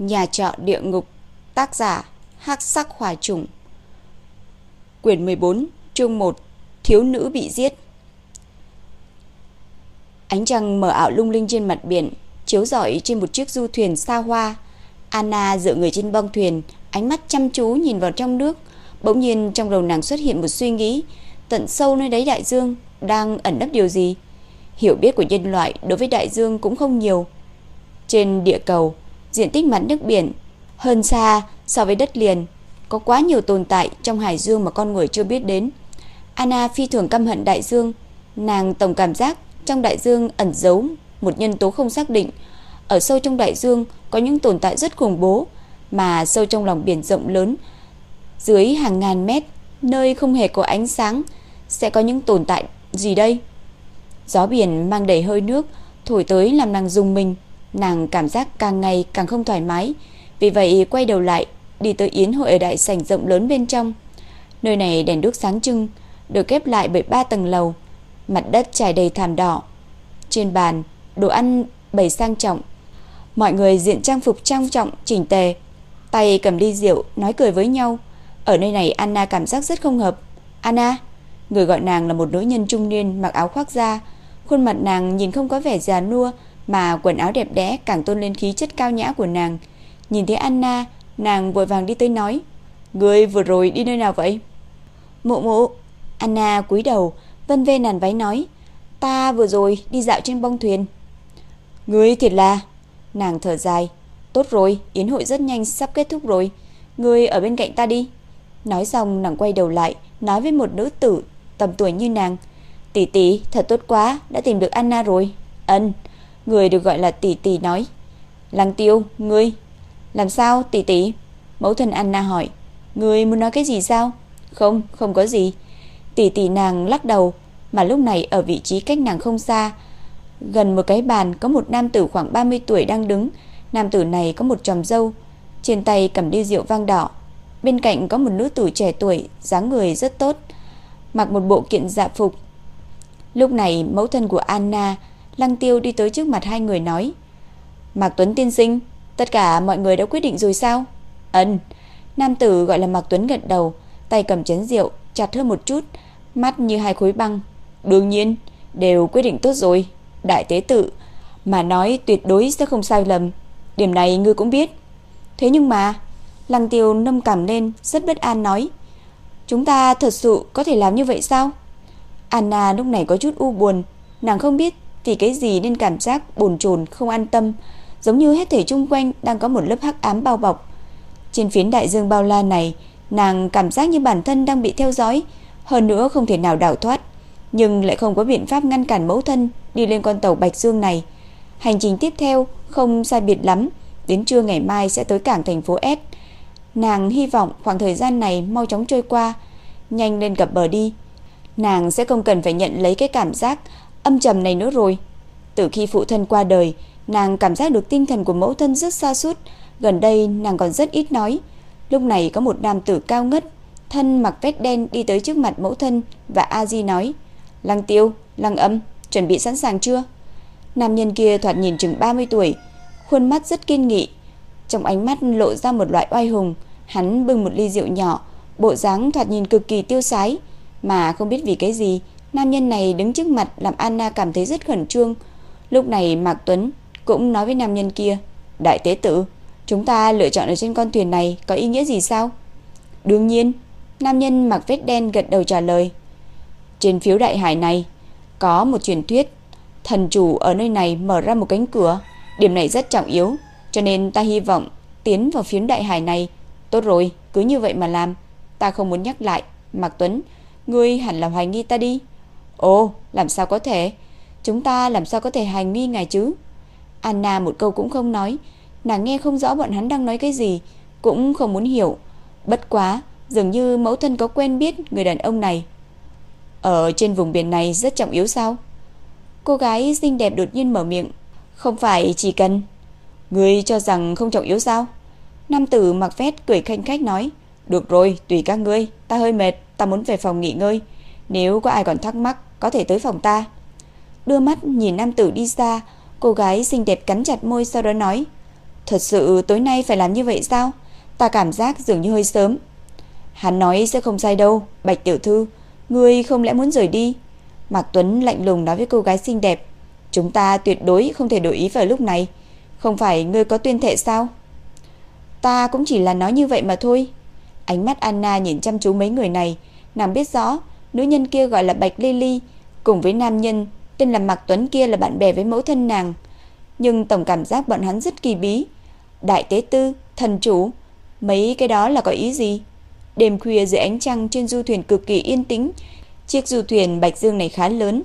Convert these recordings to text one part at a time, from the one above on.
Nhà trọ địa ngục, Tác giả hắc sắc hỏa trùng. Quyển 14 Chương 1 Thiếu nữ bị giết. Ánh trăng mờ ảo lung linh trên mặt biển, Chiếu rọi trên một chiếc du thuyền xa hoa. Anna dựa người trên bong thuyền, Ánh mắt chăm chú nhìn vào trong nước. Bỗng nhiên trong đầu nàng xuất hiện một suy nghĩ, Tận sâu nơi đáy đại dương Đang ẩn nấp điều gì? Hiểu biết của nhân loại đối với đại dương cũng không nhiều. Trên địa cầu diện tích mặt nước biển hơn xa so với đất liền, có quá nhiều tồn tại trong hải dương mà con người chưa biết đến. Anna phi thường căm hận đại dương, nàng tổng cảm giác trong đại dương ẩn giấu một nhân tố không xác định. Ở sâu trong đại dương có những tồn tại rất khủng bố, mà sâu trong lòng biển rộng lớn, dưới hàng ngàn mét, nơi không hề có ánh sáng, sẽ có những tồn tại gì đây? Gió biển mang đầy hơi nước, thổi tới làm nàng rung mình. Nàng cảm giác càng ngày càng không thoải mái, vì vậy quay đầu lại, đi tới yến hội ở đại sảnh rộng lớn bên trong. Nơi này đèn đuốc sáng trưng, được ghép lại bởi ba tầng lầu, mặt đất trải đầy thảm đỏ. Trên bàn, đồ ăn bày sang trọng. Mọi người diện trang phục trang trọng, chỉnh tề, tay cầm ly rượu, nói cười với nhau. Ở nơi này Anna cảm giác rất không hợp. Anna, người gọi nàng là một nữ nhân trung niên mặc áo khoác da, khuôn mặt nàng nhìn không có vẻ già nua, mà quần áo đẹp đẽ càng tôn lên khí chất cao nhã của nàng. Nhìn thấy Anna, nàng vội vàng đi tới nói, "Ngươi vừa rồi đi nơi nào vậy?" "Mụ mụ." Anna cúi đầu, vân vê nàn váy nói, "Ta vừa rồi đi dạo trên bông thuyền." "Ngươi thiệt là..." Nàng thở dài, "Tốt rồi, yến hội rất nhanh sắp kết thúc rồi, ngươi ở bên cạnh ta đi." Nói xong nàng quay đầu lại, nói với một nữ tử tầm tuổi như nàng, "Tỷ tỷ, thật tốt quá, đã tìm được Anna rồi." "Ân." Người được gọi là tỷ tỷ nói. Lăng tiêu, ngươi. Làm sao tỷ tỷ? Mẫu thân Anna hỏi. Ngươi muốn nói cái gì sao? Không, không có gì. Tỷ tỷ nàng lắc đầu Mà lúc này ở vị trí cách nàng không xa Gần một cái bàn có một nam tử khoảng 30 tuổi đang đứng. Nam tử này có một tròm dâu Trên tay cầm đi rượu vang đỏ. Bên cạnh có một nữ tử trẻ tuổi dáng người rất tốt Mặc một bộ kiện dạ phục. Lúc này mẫu thân của Anna Lăng Tiêu đi tới trước mặt hai người nói, Mạc Tuấn tiên sinh, Tất cả mọi người đã quyết định rồi sao? Ấn Nam tử gọi là Mạc Tuấn gật đầu, Tay cầm chén rượu, chặt hơn một chút, Mắt như hai khối băng. Đương nhiên, đều quyết định tốt rồi, Đại tế tự, Mà nói tuyệt đối sẽ không sai lầm. Điểm này ngươi cũng biết. Thế nhưng mà, Lăng tiêu nâm cảm lên, rất bất an nói, Chúng ta thật sự có thể làm như vậy sao? Anna lúc này có chút u buồn, Nàng không biết vì cái gì nên cảm giác bồn chồn không an tâm, giống như hết thể chung quanh đang có một lớp hắc ám bao bọc. Trên phiến đại dương bao la này, nàng cảm giác như bản thân đang bị theo dõi, hơn nữa không thể nào đào thoát, nhưng lại không có biện pháp ngăn cản mẫu thân đi lên con tàu Bạch Dương này. Hành trình tiếp theo không sai biệt lắm, đến trưa ngày mai sẽ tới cảng thành phố S. Nàng hy vọng khoảng thời gian này mau chóng trôi qua, nhanh lên cập bờ đi. Nàng sẽ không cần phải nhận lấy cái cảm giác âm trầm này nữa rồi. Từ khi phụ thân qua đời, nàng cảm giác được tinh thần của mẫu thân rất xa sút gần đây nàng còn rất ít nói. Lúc này có một nam tử cao ngất, thân mặc vest đen đi tới trước mặt mẫu thân và A Di nói: "Lăng Tiêu, Lăng Âm, chuẩn bị sẵn sàng chưa?" Nam nhân kia thoạt nhìn chừng 30 tuổi, khuôn mắt rất kiên nghị, trong ánh mắt lộ ra một loại oai hùng, hắn bưng một ly rượu nhỏ, bộ dáng thoạt nhìn cực kỳ tiêu sái, mà không biết vì cái gì, Nam nhân này đứng trước mặt làm Anna cảm thấy rất khẩn trương. Lúc này Mạc Tuấn cũng nói với nam nhân kia, "Đại tế tử, chúng ta lựa chọn ở trên con thuyền này có ý nghĩa gì sao?" "Đương nhiên." Nam nhân mặc vest đen gật đầu trả lời. "Trên phiếu đại hải này có một truyền thuyết, thần chủ ở nơi này mở ra một cánh cửa, điểm này rất trọng yếu, cho nên ta hy vọng tiến vào phiến đại hải này. Tốt rồi, cứ như vậy mà làm, ta không muốn nhắc lại." Mạc Tuấn, ngươi hẳn là hoài nghi ta đi. Ồ, làm sao có thể? Chúng ta làm sao có thể hành nghi ngài chứ? Anna một câu cũng không nói, nàng nghe không rõ bọn hắn đang nói cái gì, cũng không muốn hiểu. Bất quá, dường như mẫu thân có quen biết người đàn ông này. Ở trên vùng biển này rất trọng yếu sao? Cô gái xinh đẹp đột nhiên mở miệng, không phải chỉ cần Người cho rằng không trọng yếu sao? Nam tử mặc vest cười khanh khách nói, "Được rồi, tùy các ngươi, ta hơi mệt, ta muốn về phòng nghỉ ngơi, nếu có ai còn thắc mắc có thể tới phòng ta. Đưa mắt nhìn nam tử đi xa, cô gái xinh đẹp cắn chặt môi sau đó nói, Thật sự tối nay phải làm như vậy sao? Ta cảm giác dường như hơi sớm. Hắn nói sẽ không sai đâu, Bạch tiểu thư, ngươi không lẽ muốn rời đi? Mạc Tuấn lạnh lùng nói với cô gái xinh đẹp, chúng ta tuyệt đối không thể đổi ý vào lúc này, không phải ngươi có tuyên thệ sao? Ta cũng chỉ là nói như vậy mà thôi. Ánh mắt Anna nhìn chăm chú mấy người này, nàng biết rõ, nữ nhân kia gọi là Bạch Lily, cùng với nam nhân tên là Mạc Tuấn kia là bạn bè với mẫu thân nàng, nhưng tổng cảm giác bọn hắn rất kỳ bí. Đại tế tư, thần chủ, mấy cái đó là có ý gì? Đêm khuya dưới ánh trăng trên du thuyền cực kỳ yên tĩnh, chiếc du thuyền Bạch Dương này khá lớn,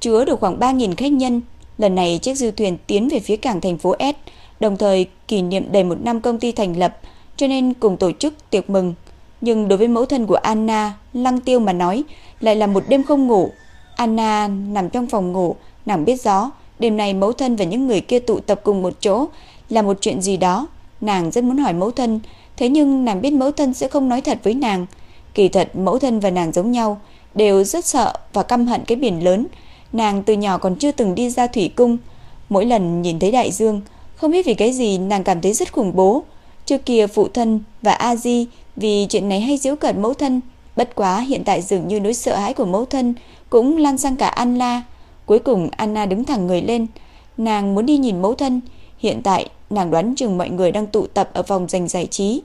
chứa được khoảng 3000 khách nhân. Lần này chiếc du thuyền tiến về phía cảng thành phố S, đồng thời kỷ niệm đầy một năm công ty thành lập, cho nên cùng tổ chức tiệc mừng. Nhưng đối với mẫu thân của Anna, Lăng Tiêu mà nói, lại là một đêm không ngủ. Anna nằm trong phòng ngủ, nàng biết rõ, đêm nay mẫu thân và những người kia tụ tập cùng một chỗ là một chuyện gì đó. Nàng rất muốn hỏi mẫu thân, thế nhưng nàng biết mẫu thân sẽ không nói thật với nàng. Kỳ thật mẫu thân và nàng giống nhau, đều rất sợ và căm hận cái biển lớn. Nàng từ nhỏ còn chưa từng đi ra thủy cung, mỗi lần nhìn thấy đại dương, không biết vì cái gì nàng cảm thấy rất khủng bố. Trước kia phụ thân và A Di vì chuyện này hay giễu cợt mẫu thân, bất quá hiện tại dường như nỗi sợ hãi của mẫu thân cũng lan sang cả Anna. Cuối cùng Anna đứng thẳng người lên, nàng muốn đi nhìn mẫu thân, hiện tại nàng đoán chừng mọi người đang tụ tập ở phòng dành giải trí.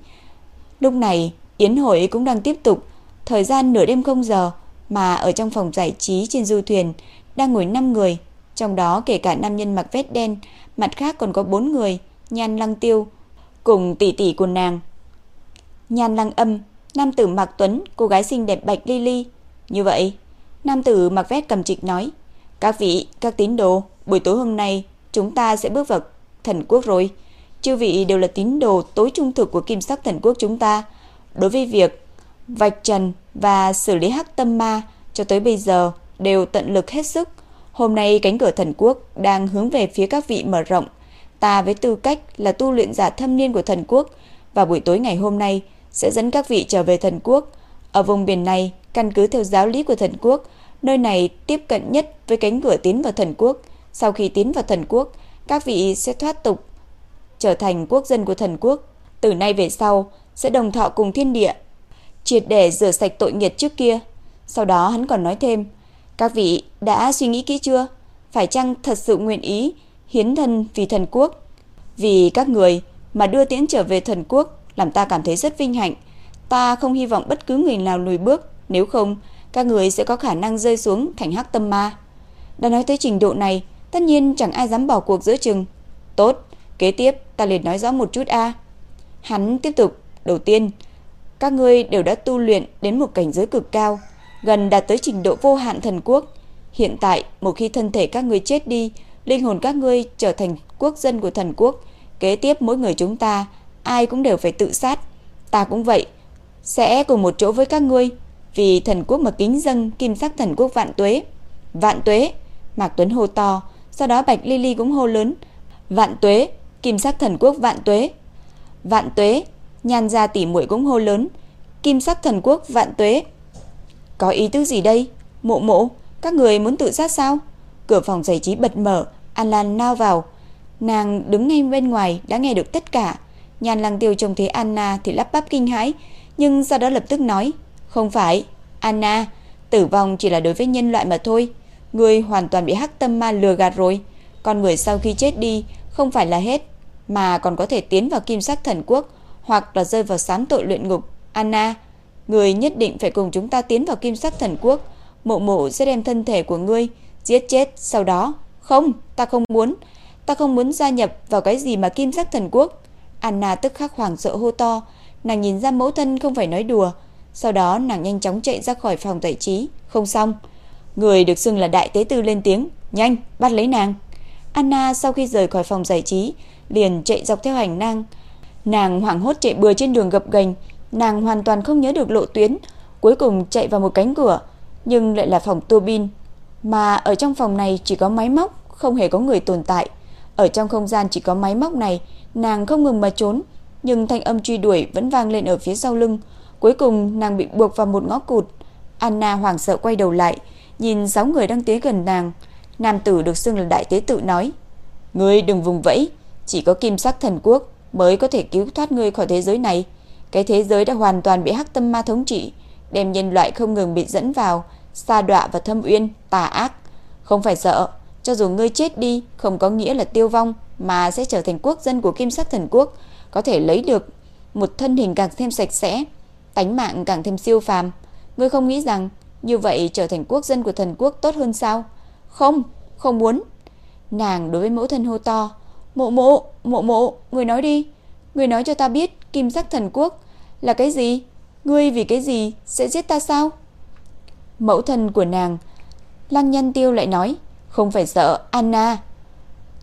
Lúc này, yến hội cũng đang tiếp tục, thời gian nửa đêm không giờ mà ở trong phòng giải trí trên du thuyền đang ngồi 5 người, trong đó kể cả nam nhân mặc vest đen, mặt khác còn có 4 người, Nhan Lăng Tiêu cùng tỷ tỷ của nàng. Nhan Lăng Âm, nam tử Mạc Tuấn, cô gái xinh đẹp Bạch Lily. Như vậy, nam tử mặc vest cầm trịch nói: "Các vị, các tín đồ, buổi tối hôm nay chúng ta sẽ bước vào thần quốc rồi. Chư vị đều là tín đồ tối trung thực của Kim Sắc Thần Quốc chúng ta. Đối với việc vạch trần và xử lý hắc tâm ma cho tới bây giờ đều tận lực hết sức. Hôm nay cánh cửa thần quốc đang hướng về phía các vị mở rộng. Ta với tư cách là tu luyện giả thâm niên của thần quốc và buổi tối ngày hôm nay sẽ dẫn các vị trở về thần quốc. Ở vùng biển này, căn cứ theo giáo lý của thần quốc, nơi này tiếp cận nhất với cánh cửa tiến vào thần quốc. Sau khi tiến vào thần quốc, các vị sẽ thoát tục trở thành quốc dân của thần quốc. Từ nay về sau sẽ đồng thọ cùng thiên địa, triệt để rửa sạch tội nghiệt trước kia. Sau đó hắn còn nói thêm, các vị đã suy nghĩ kỹ chưa? Phải chăng thật sự nguyện ý hiến thân vì thần quốc? Vì các người mà đưa tiễn trở về thần quốc làm ta cảm thấy rất vinh hạnh. Ta không hy vọng bất cứ người nào lùi bước, nếu không các người sẽ có khả năng rơi xuống thành hắc tâm ma. Đã nói tới trình độ này, tất nhiên chẳng ai dám bỏ cuộc giữa chừng. Tốt, kế tiếp ta liền nói rõ một chút a. Hắn tiếp tục, đầu tiên, các ngươi đều đã tu luyện đến một cảnh giới cực cao, gần đạt tới trình độ vô hạn thần quốc. Hiện tại, một khi thân thể các ngươi chết đi, linh hồn các ngươi trở thành quốc dân của thần quốc, kế tiếp mỗi người chúng ta ai cũng đều phải tự sát. Ta cũng vậy, sẽ cùng một chỗ với các ngươi, vì thần quốc mà kính dâng kim sắc thần quốc vạn tuế. Vạn tuế, Mạc Tuấn hô to, sau đó Bạch Lily cũng hô lớn, vạn tuế, kim sắc thần quốc vạn tuế. Vạn tuế, Nhan gia tỷ muội cũng hô lớn, kim sắc thần quốc vạn tuế. Có ý tứ gì đây? Mộ mộ, các người muốn tự sát sao? Cửa phòng giải trí bật mở, An Lan nao vào. Nàng đứng ngay bên ngoài đã nghe được tất cả. Nhan Lăng Tiêu trông thấy Anna thì lắp bắp kinh hãi, nhưng sau đó lập tức nói, "Không phải, Anna, tử vong chỉ là đối với nhân loại mà thôi, ngươi hoàn toàn bị hắc tâm ma lừa gạt rồi, con người sau khi chết đi không phải là hết, mà còn có thể tiến vào kim sắc thần quốc hoặc là rơi vào sám tội luyện ngục. Anna, người nhất định phải cùng chúng ta tiến vào kim sắc thần quốc, mộ mộ sẽ đem thân thể của ngươi giết chết sau đó. Không, ta không muốn, ta không muốn gia nhập vào cái gì mà kim sắc thần quốc. Anna tức khắc hoảng sợ hô to, nàng nhìn ra mẫu thân không phải nói đùa. Sau đó nàng nhanh chóng chạy ra khỏi phòng giải trí, không xong. Người được xưng là đại tế tư lên tiếng, nhanh, bắt lấy nàng. Anna sau khi rời khỏi phòng giải trí, liền chạy dọc theo hành lang. Nàng hoảng hốt chạy bừa trên đường gập ghềnh, nàng hoàn toàn không nhớ được lộ tuyến, cuối cùng chạy vào một cánh cửa, nhưng lại là phòng tua bin, mà ở trong phòng này chỉ có máy móc, không hề có người tồn tại. Ở trong không gian chỉ có máy móc này, nàng không ngừng mà trốn, nhưng thanh âm truy đuổi vẫn vang lên ở phía sau lưng. Cuối cùng nàng bị buộc vào một ngõ cụt. Anna hoảng sợ quay đầu lại, nhìn sáu người đang tiến gần nàng. Nam tử được xưng là đại tế tự nói: "Ngươi đừng vùng vẫy, Chỉ có kim sắc thần quốc mới có thể cứu thoát ngươi khỏi thế giới này. Cái thế giới đã hoàn toàn bị hắc tâm ma thống trị, đem nhân loại không ngừng bị dẫn vào sa đọa và thâm uyên tà ác. Không phải sợ, cho dù ngươi chết đi không có nghĩa là tiêu vong mà sẽ trở thành quốc dân của kim sắc thần quốc, có thể lấy được một thân hình càng thêm sạch sẽ, tánh mạng càng thêm siêu phàm. Ngươi không nghĩ rằng như vậy trở thành quốc dân của thần quốc tốt hơn sao? Không, không muốn. Nàng đối với mẫu thân hô to, "Mộ mộ, mộ mộ, người nói đi, người nói cho ta biết kim sắc thần quốc là cái gì? Ngươi vì cái gì sẽ giết ta sao?" Mẫu thân của nàng, Lăng Nhân Tiêu lại nói, "Không phải sợ, Anna,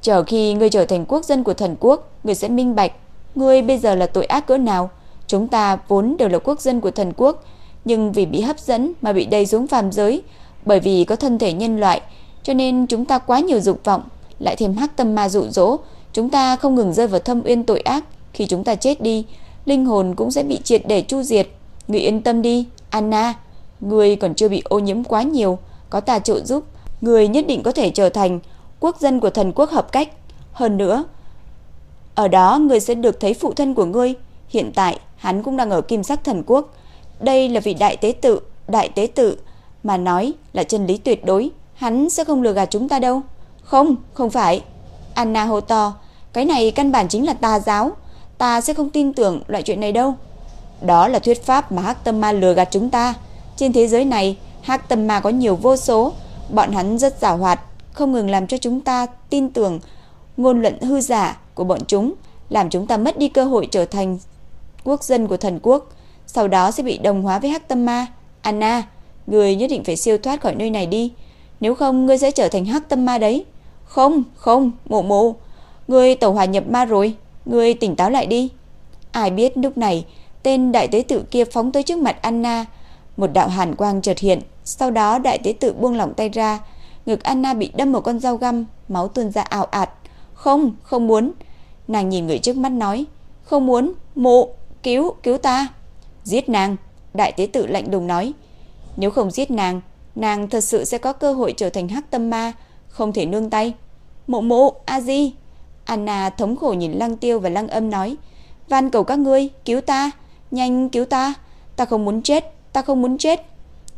chờ khi ngươi trở thành quốc dân của thần quốc, ngươi sẽ minh bạch ngươi bây giờ là tội ác cỡ nào. Chúng ta vốn đều là quốc dân của thần quốc, nhưng vì bị hấp dẫn mà bị đầy xuống phàm giới, bởi vì có thân thể nhân loại, cho nên chúng ta quá nhiều dục vọng, lại thêm hắc tâm ma dụ dỗ, chúng ta không ngừng rơi vào thâm uyên tội ác, khi chúng ta chết đi, linh hồn cũng sẽ bị triệt để chu diệt. Ngươi yên tâm đi, Anna, ngươi còn chưa bị ô nhiễm quá nhiều, có ta trợ giúp, ngươi nhất định có thể trở thành quốc dân của thần quốc hợp cách. Hơn nữa, ở đó ngươi sẽ được thấy phụ thân của ngươi, hiện tại hắn cũng đang ở Kim Sắc Thần Quốc. Đây là vị đại tế tự, đại tế tự mà nói là chân lý tuyệt đối, hắn sẽ không lừa gạt chúng ta đâu. Không, không phải. Anna hô to, cái này căn bản chính là tà giáo, ta sẽ không tin tưởng loại chuyện này đâu. Đó là thuyết pháp mà Hắc Tâm Ma lừa gạt chúng ta. Trên thế giới này, Hắc Tâm Ma có nhiều vô số, bọn hắn rất giàu hoạt, không ngừng làm cho chúng ta tin tưởng ngôn luận hư giả của bọn chúng, làm chúng ta mất đi cơ hội trở thành quốc dân của thần quốc, sau đó sẽ bị đồng hóa với Hắc Tâm Ma. Anna, người nhất định phải siêu thoát khỏi nơi này đi, nếu không ngươi sẽ trở thành Hắc Tâm Ma đấy. Không, không, Mộ Mộ, ngươi tẩu hòa nhập ma rồi, ngươi tỉnh táo lại đi. Ai biết lúc này, tên đại tế tự kia phóng tới trước mặt Anna, một đạo hàn quang chợt hiện, sau đó đại tế tự buông lỏng tay ra, ngực Anna bị đâm một con dao găm, máu tuôn ra ảo ạt. "Không, không muốn." Nàng nhìn người trước mắt nói, "Không muốn, Mộ, cứu, cứu ta." "Giết nàng." Đại tế tự lạnh đùng nói, "Nếu không giết nàng, nàng thật sự sẽ có cơ hội trở thành hắc tâm ma, không thể nương tay." "Mộ Mộ, A Di." Anna thống khổ nhìn Lăng Tiêu và Lăng Âm nói, "Van cầu các ngươi, cứu ta, nhanh cứu ta, ta không muốn chết, ta không muốn chết."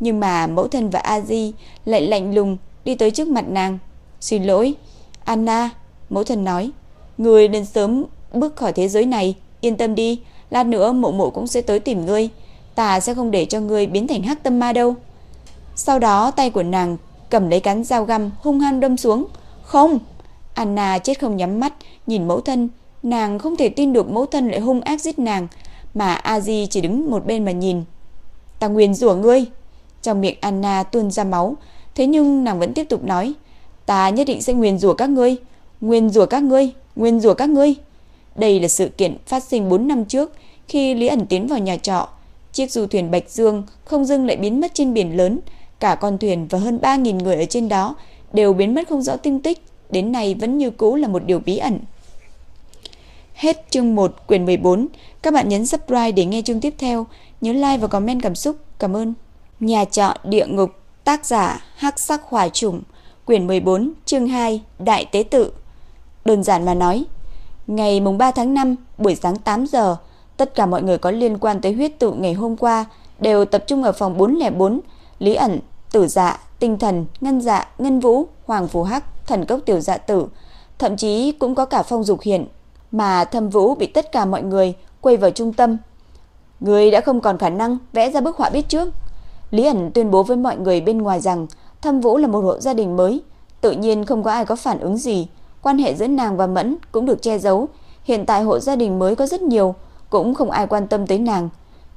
Nhưng mà mẫu thân và A Di lại lạnh lùng đi tới trước mặt nàng. "Xin lỗi, Anna." Mẫu thân nói, người nên sớm bước khỏi thế giới này, yên tâm đi, lát nữa Mộ Mộ cũng sẽ tới tìm ngươi, ta sẽ không để cho ngươi biến thành hắc tâm ma đâu." Sau đó tay của nàng cầm lấy cán dao găm hung hăng đâm xuống. "Không!" Anna chết không nhắm mắt, nhìn mẫu thân, nàng không thể tin được mẫu thân lại hung ác giết nàng, mà Aji chỉ đứng một bên mà nhìn. "Ta nguyền rủa ngươi." Trong miệng Anna tuôn ra máu, thế nhưng nàng vẫn tiếp tục nói, "Ta nhất định sẽ nguyền rủa các ngươi, nguyền rủa các ngươi, nguyền rủa các ngươi." Đây là sự kiện phát sinh 4 năm trước, khi Lý ẩn tiến vào nhà trọ, chiếc du thuyền Bạch Dương không dưng lại biến mất trên biển lớn, cả con thuyền và hơn 3000 người ở trên đó đều biến mất không rõ tung tích, đến nay vẫn như cũ là một điều bí ẩn. Hết chương 1 quyển 14, các bạn nhấn subscribe để nghe chương tiếp theo, nhớ like và comment cảm xúc. Cảm ơn. Nhà trọ địa ngục, tác giả Hắc Sắc Hỏa Trùng, quyển 14, chương 2, Đại tế tự. Đơn giản mà nói, ngày mùng 3 tháng 5, buổi sáng 8 giờ, tất cả mọi người có liên quan tới huyết tụ ngày hôm qua đều tập trung ở phòng 404, Lý ẩn, Tử Dạ, Tinh Thần, Ngân Dạ, Ngân Vũ, Hoàng Phù Hắc, Thần Cốc Tiểu Dạ Tử, thậm chí cũng có cả Phong Dục hiển mà Thâm Vũ bị tất cả mọi người quay vào trung tâm. Người đã không còn khả năng vẽ ra bức họa biết trước. Lý ẩn tuyên bố với mọi người bên ngoài rằng Thâm Vũ là một hộ gia đình mới, tự nhiên không có ai có phản ứng gì, quan hệ giữa nàng và Mẫn cũng được che giấu, hiện tại hộ gia đình mới có rất nhiều, cũng không ai quan tâm tới nàng.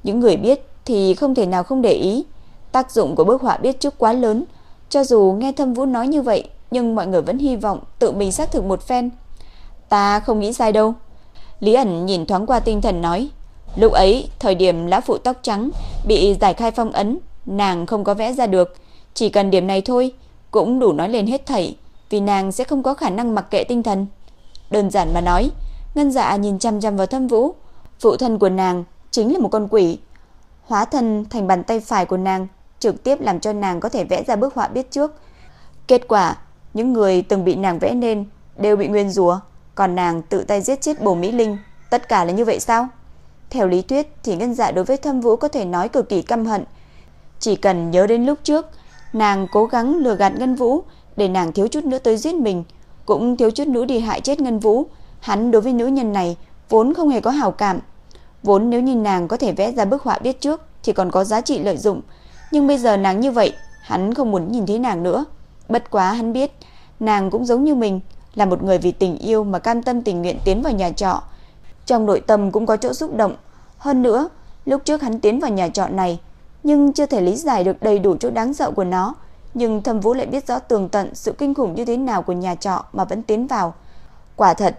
Những người biết thì không thể nào không để ý, tác dụng của bức họa biết trước quá lớn, cho dù nghe Thâm Vũ nói như vậy, nhưng mọi người vẫn hy vọng tự mình xác thực một phen. Ta không nghĩ sai đâu. Lý ẩn nhìn thoáng qua tinh thần nói, lúc ấy, thời điểm lão phụ tóc trắng bị giải khai phong ấn, nàng không có vẽ ra được, chỉ cần điểm này thôi cũng đủ nói lên hết thảy, vì nàng sẽ không có khả năng mặc kệ tinh thần. Đơn giản mà nói, Ngân Dạ nhìn chăm chăm vào Thâm Vũ, phụ thân của nàng chính là một con quỷ, hóa thân thành bàn tay phải của nàng, trực tiếp làm cho nàng có thể vẽ ra bức họa biết trước. Kết quả, những người từng bị nàng vẽ nên đều bị nguyên rủa, còn nàng tự tay giết chết Bồ Mỹ Linh, tất cả là như vậy sao? Theo lý thuyết thì Ngân Dạ đối với Thâm Vũ có thể nói cực kỳ căm hận. Chỉ cần nhớ đến lúc trước, nàng cố gắng lừa gạt Ngân Vũ để nàng thiếu chút nữa tới giết mình, cũng thiếu chút nữa đi hại chết Ngân Vũ. Hắn đối với nữ nhân này vốn không hề có hảo cảm. Vốn nếu như nàng có thể vẽ ra bức họa biết trước thì còn có giá trị lợi dụng, nhưng bây giờ nàng như vậy, hắn không muốn nhìn thấy nàng nữa. Bất quá hắn biết, nàng cũng giống như mình, là một người vì tình yêu mà cam tâm tình nguyện tiến vào nhà trọ. Trong nội tâm cũng có chỗ xúc động. Hơn nữa, lúc trước hắn tiến vào nhà trọ này, nhưng chưa thể lý giải được đầy đủ chỗ đáng sợ của nó. Nhưng Thâm Vũ lại biết rõ tường tận sự kinh khủng như thế nào của nhà trọ mà vẫn tiến vào. Quả thật,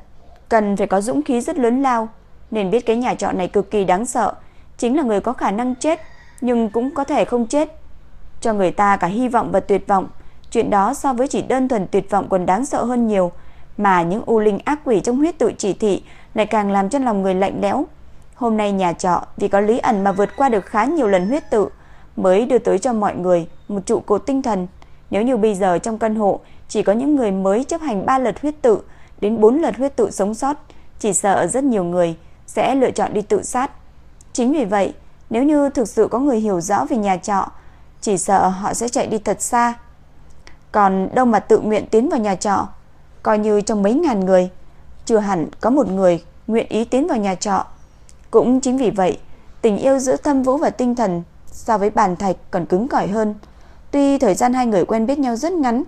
cần phải có dũng khí rất lớn lao, nên biết cái nhà trọ này cực kỳ đáng sợ, chính là người có khả năng chết, nhưng cũng có thể không chết. Cho người ta cả hy vọng và tuyệt vọng, chuyện đó so với chỉ đơn thuần tuyệt vọng còn đáng sợ hơn nhiều mà những u linh ác quỷ trong huyết tự chỉ thị lại càng làm cho lòng người lạnh lẽo. Hôm nay nhà trọ vì có lý ẩn mà vượt qua được khá nhiều lần huyết tự mới đưa tới cho mọi người một trụ cột tinh thần. Nếu như bây giờ trong căn hộ chỉ có những người mới chấp hành 3 lần huyết tự đến 4 lần huyết tự sống sót, chỉ sợ rất nhiều người sẽ lựa chọn đi tự sát. Chính vì vậy, nếu như thực sự có người hiểu rõ về nhà trọ, chỉ sợ họ sẽ chạy đi thật xa. Còn đâu mà tự nguyện tiến vào nhà trọ, coi như trong mấy ngàn người, chưa hẳn có một người nguyện ý tiến vào nhà trọ. Cũng chính vì vậy, tình yêu giữa Thâm Vũ và Tinh Thần so với bàn thạch còn cứng cỏi hơn. Tuy thời gian hai người quen biết nhau rất ngắn,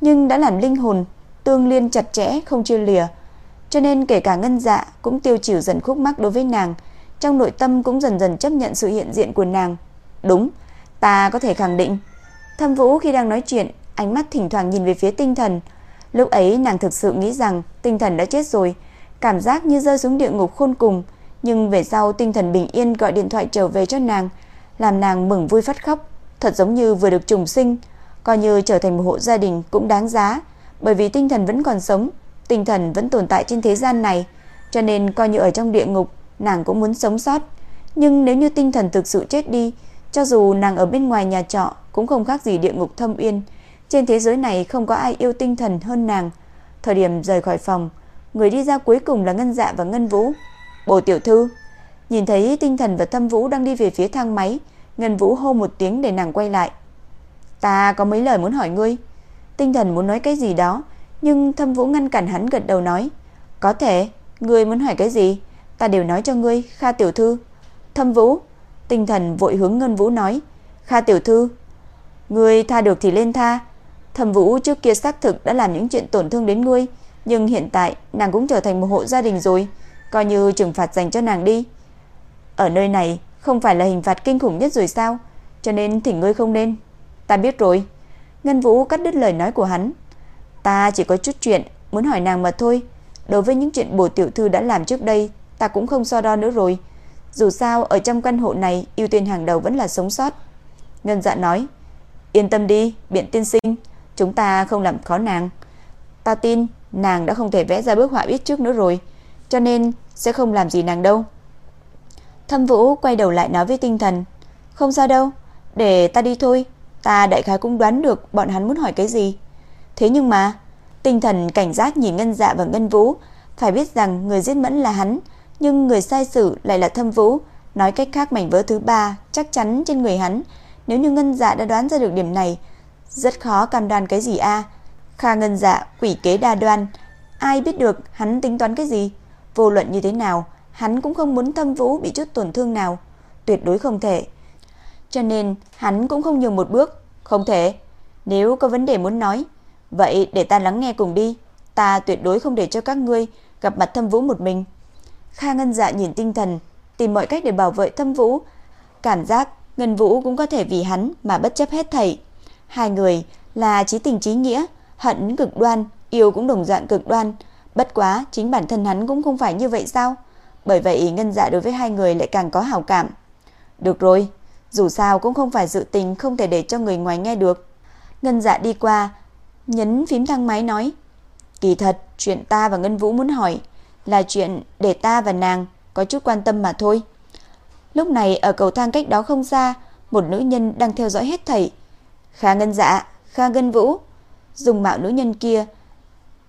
nhưng đã làm linh hồn tương liên chặt chẽ không chia lìa. Cho nên kể cả Ngân Dạ cũng tiêu chịu dần khúc mắc đối với nàng, trong nội tâm cũng dần dần chấp nhận sự hiện diện của nàng. Đúng, ta có thể khẳng định. Thâm Vũ khi đang nói chuyện, ánh mắt thỉnh thoảng nhìn về phía Tinh Thần, Lúc ấy nàng thực sự nghĩ rằng tinh thần đã chết rồi, cảm giác như rơi xuống địa ngục khôn cùng, nhưng về sau tinh thần bình yên gọi điện thoại trở về cho nàng, làm nàng mừng vui phát khóc, thật giống như vừa được trùng sinh, coi như trở thành một hộ gia đình cũng đáng giá, bởi vì tinh thần vẫn còn sống, tinh thần vẫn tồn tại trên thế gian này, cho nên coi như ở trong địa ngục, nàng cũng muốn sống sót. Nhưng nếu như tinh thần thực sự chết đi, cho dù nàng ở bên ngoài nhà trọ cũng không khác gì địa ngục thâm uyên, trên thế giới này không có ai yêu tinh thần hơn nàng. Thời điểm rời khỏi phòng, người đi ra cuối cùng là Ngân Dạ và Ngân Vũ. Bồ tiểu thư, nhìn thấy tinh thần và thâm vũ đang đi về phía thang máy, Ngân Vũ hô một tiếng để nàng quay lại. Ta có mấy lời muốn hỏi ngươi. Tinh thần muốn nói cái gì đó, nhưng thâm vũ ngăn cản hắn gật đầu nói. Có thể, ngươi muốn hỏi cái gì? Ta đều nói cho ngươi, Kha tiểu thư. Thâm vũ, tinh thần vội hướng Ngân Vũ nói. Kha tiểu thư, ngươi tha được thì lên tha, thâm Vũ trước kia xác thực đã làm những chuyện tổn thương đến ngươi, nhưng hiện tại nàng cũng trở thành một hộ gia đình rồi, coi như trừng phạt dành cho nàng đi. Ở nơi này không phải là hình phạt kinh khủng nhất rồi sao? Cho nên thỉnh ngươi không nên. Ta biết rồi. Ngân Vũ cắt đứt lời nói của hắn. Ta chỉ có chút chuyện muốn hỏi nàng mà thôi. Đối với những chuyện bổ tiểu thư đã làm trước đây, ta cũng không so đo nữa rồi. Dù sao ở trong căn hộ này, ưu tiên hàng đầu vẫn là sống sót. Ngân Dạ nói: "Yên tâm đi, Biện tiên sinh, Chúng ta không làm khó nàng. Ta tin nàng đã không thể vẽ ra bức họa biết trước nữa rồi, cho nên sẽ không làm gì nàng đâu. Thâm Vũ quay đầu lại nói với tinh thần, không sao đâu, để ta đi thôi, ta đại khái cũng đoán được bọn hắn muốn hỏi cái gì. Thế nhưng mà, tinh thần cảnh giác nhìn Ngân Dạ và Ngân Vũ, phải biết rằng người giết mẫn là hắn, nhưng người sai xử lại là Thâm Vũ, nói cách khác mảnh vỡ thứ ba chắc chắn trên người hắn, nếu như Ngân Dạ đã đoán ra được điểm này, rất khó cam đoan cái gì a. Kha ngân dạ quỷ kế đa đoan Ai biết được hắn tính toán cái gì? Vô luận như thế nào Hắn cũng không muốn thâm vũ bị chút tổn thương nào. Tuyệt đối không thể. Cho nên hắn cũng không nhường một bước. Không thể. Nếu có vấn đề muốn nói Vậy để ta lắng nghe cùng đi. Ta tuyệt đối không để cho các ngươi Gặp mặt thâm vũ một mình. Kha ngân dạ nhìn tinh thần Tìm mọi cách để bảo vệ thâm vũ. Cảm giác Ngân Vũ cũng có thể vì hắn mà bất chấp hết thảy. Hai người là chí tình chí nghĩa, hận cực đoan, yêu cũng đồng dạng cực đoan. Bất quá, chính bản thân hắn cũng không phải như vậy sao? Bởi vậy Ngân Dạ đối với hai người lại càng có hảo cảm. Được rồi, dù sao cũng không phải dự tình không thể để cho người ngoài nghe được. Ngân Dạ đi qua, nhấn phím thang máy nói: "Kỳ thật, chuyện ta và Ngân Vũ muốn hỏi là chuyện để ta và nàng có chút quan tâm mà thôi." Lúc này ở cầu thang cách đó không xa, một nữ nhân đang theo dõi hết thảy, Kha Ngân Dạ, Kha Ngân Vũ, dùng mạo nữ nhân kia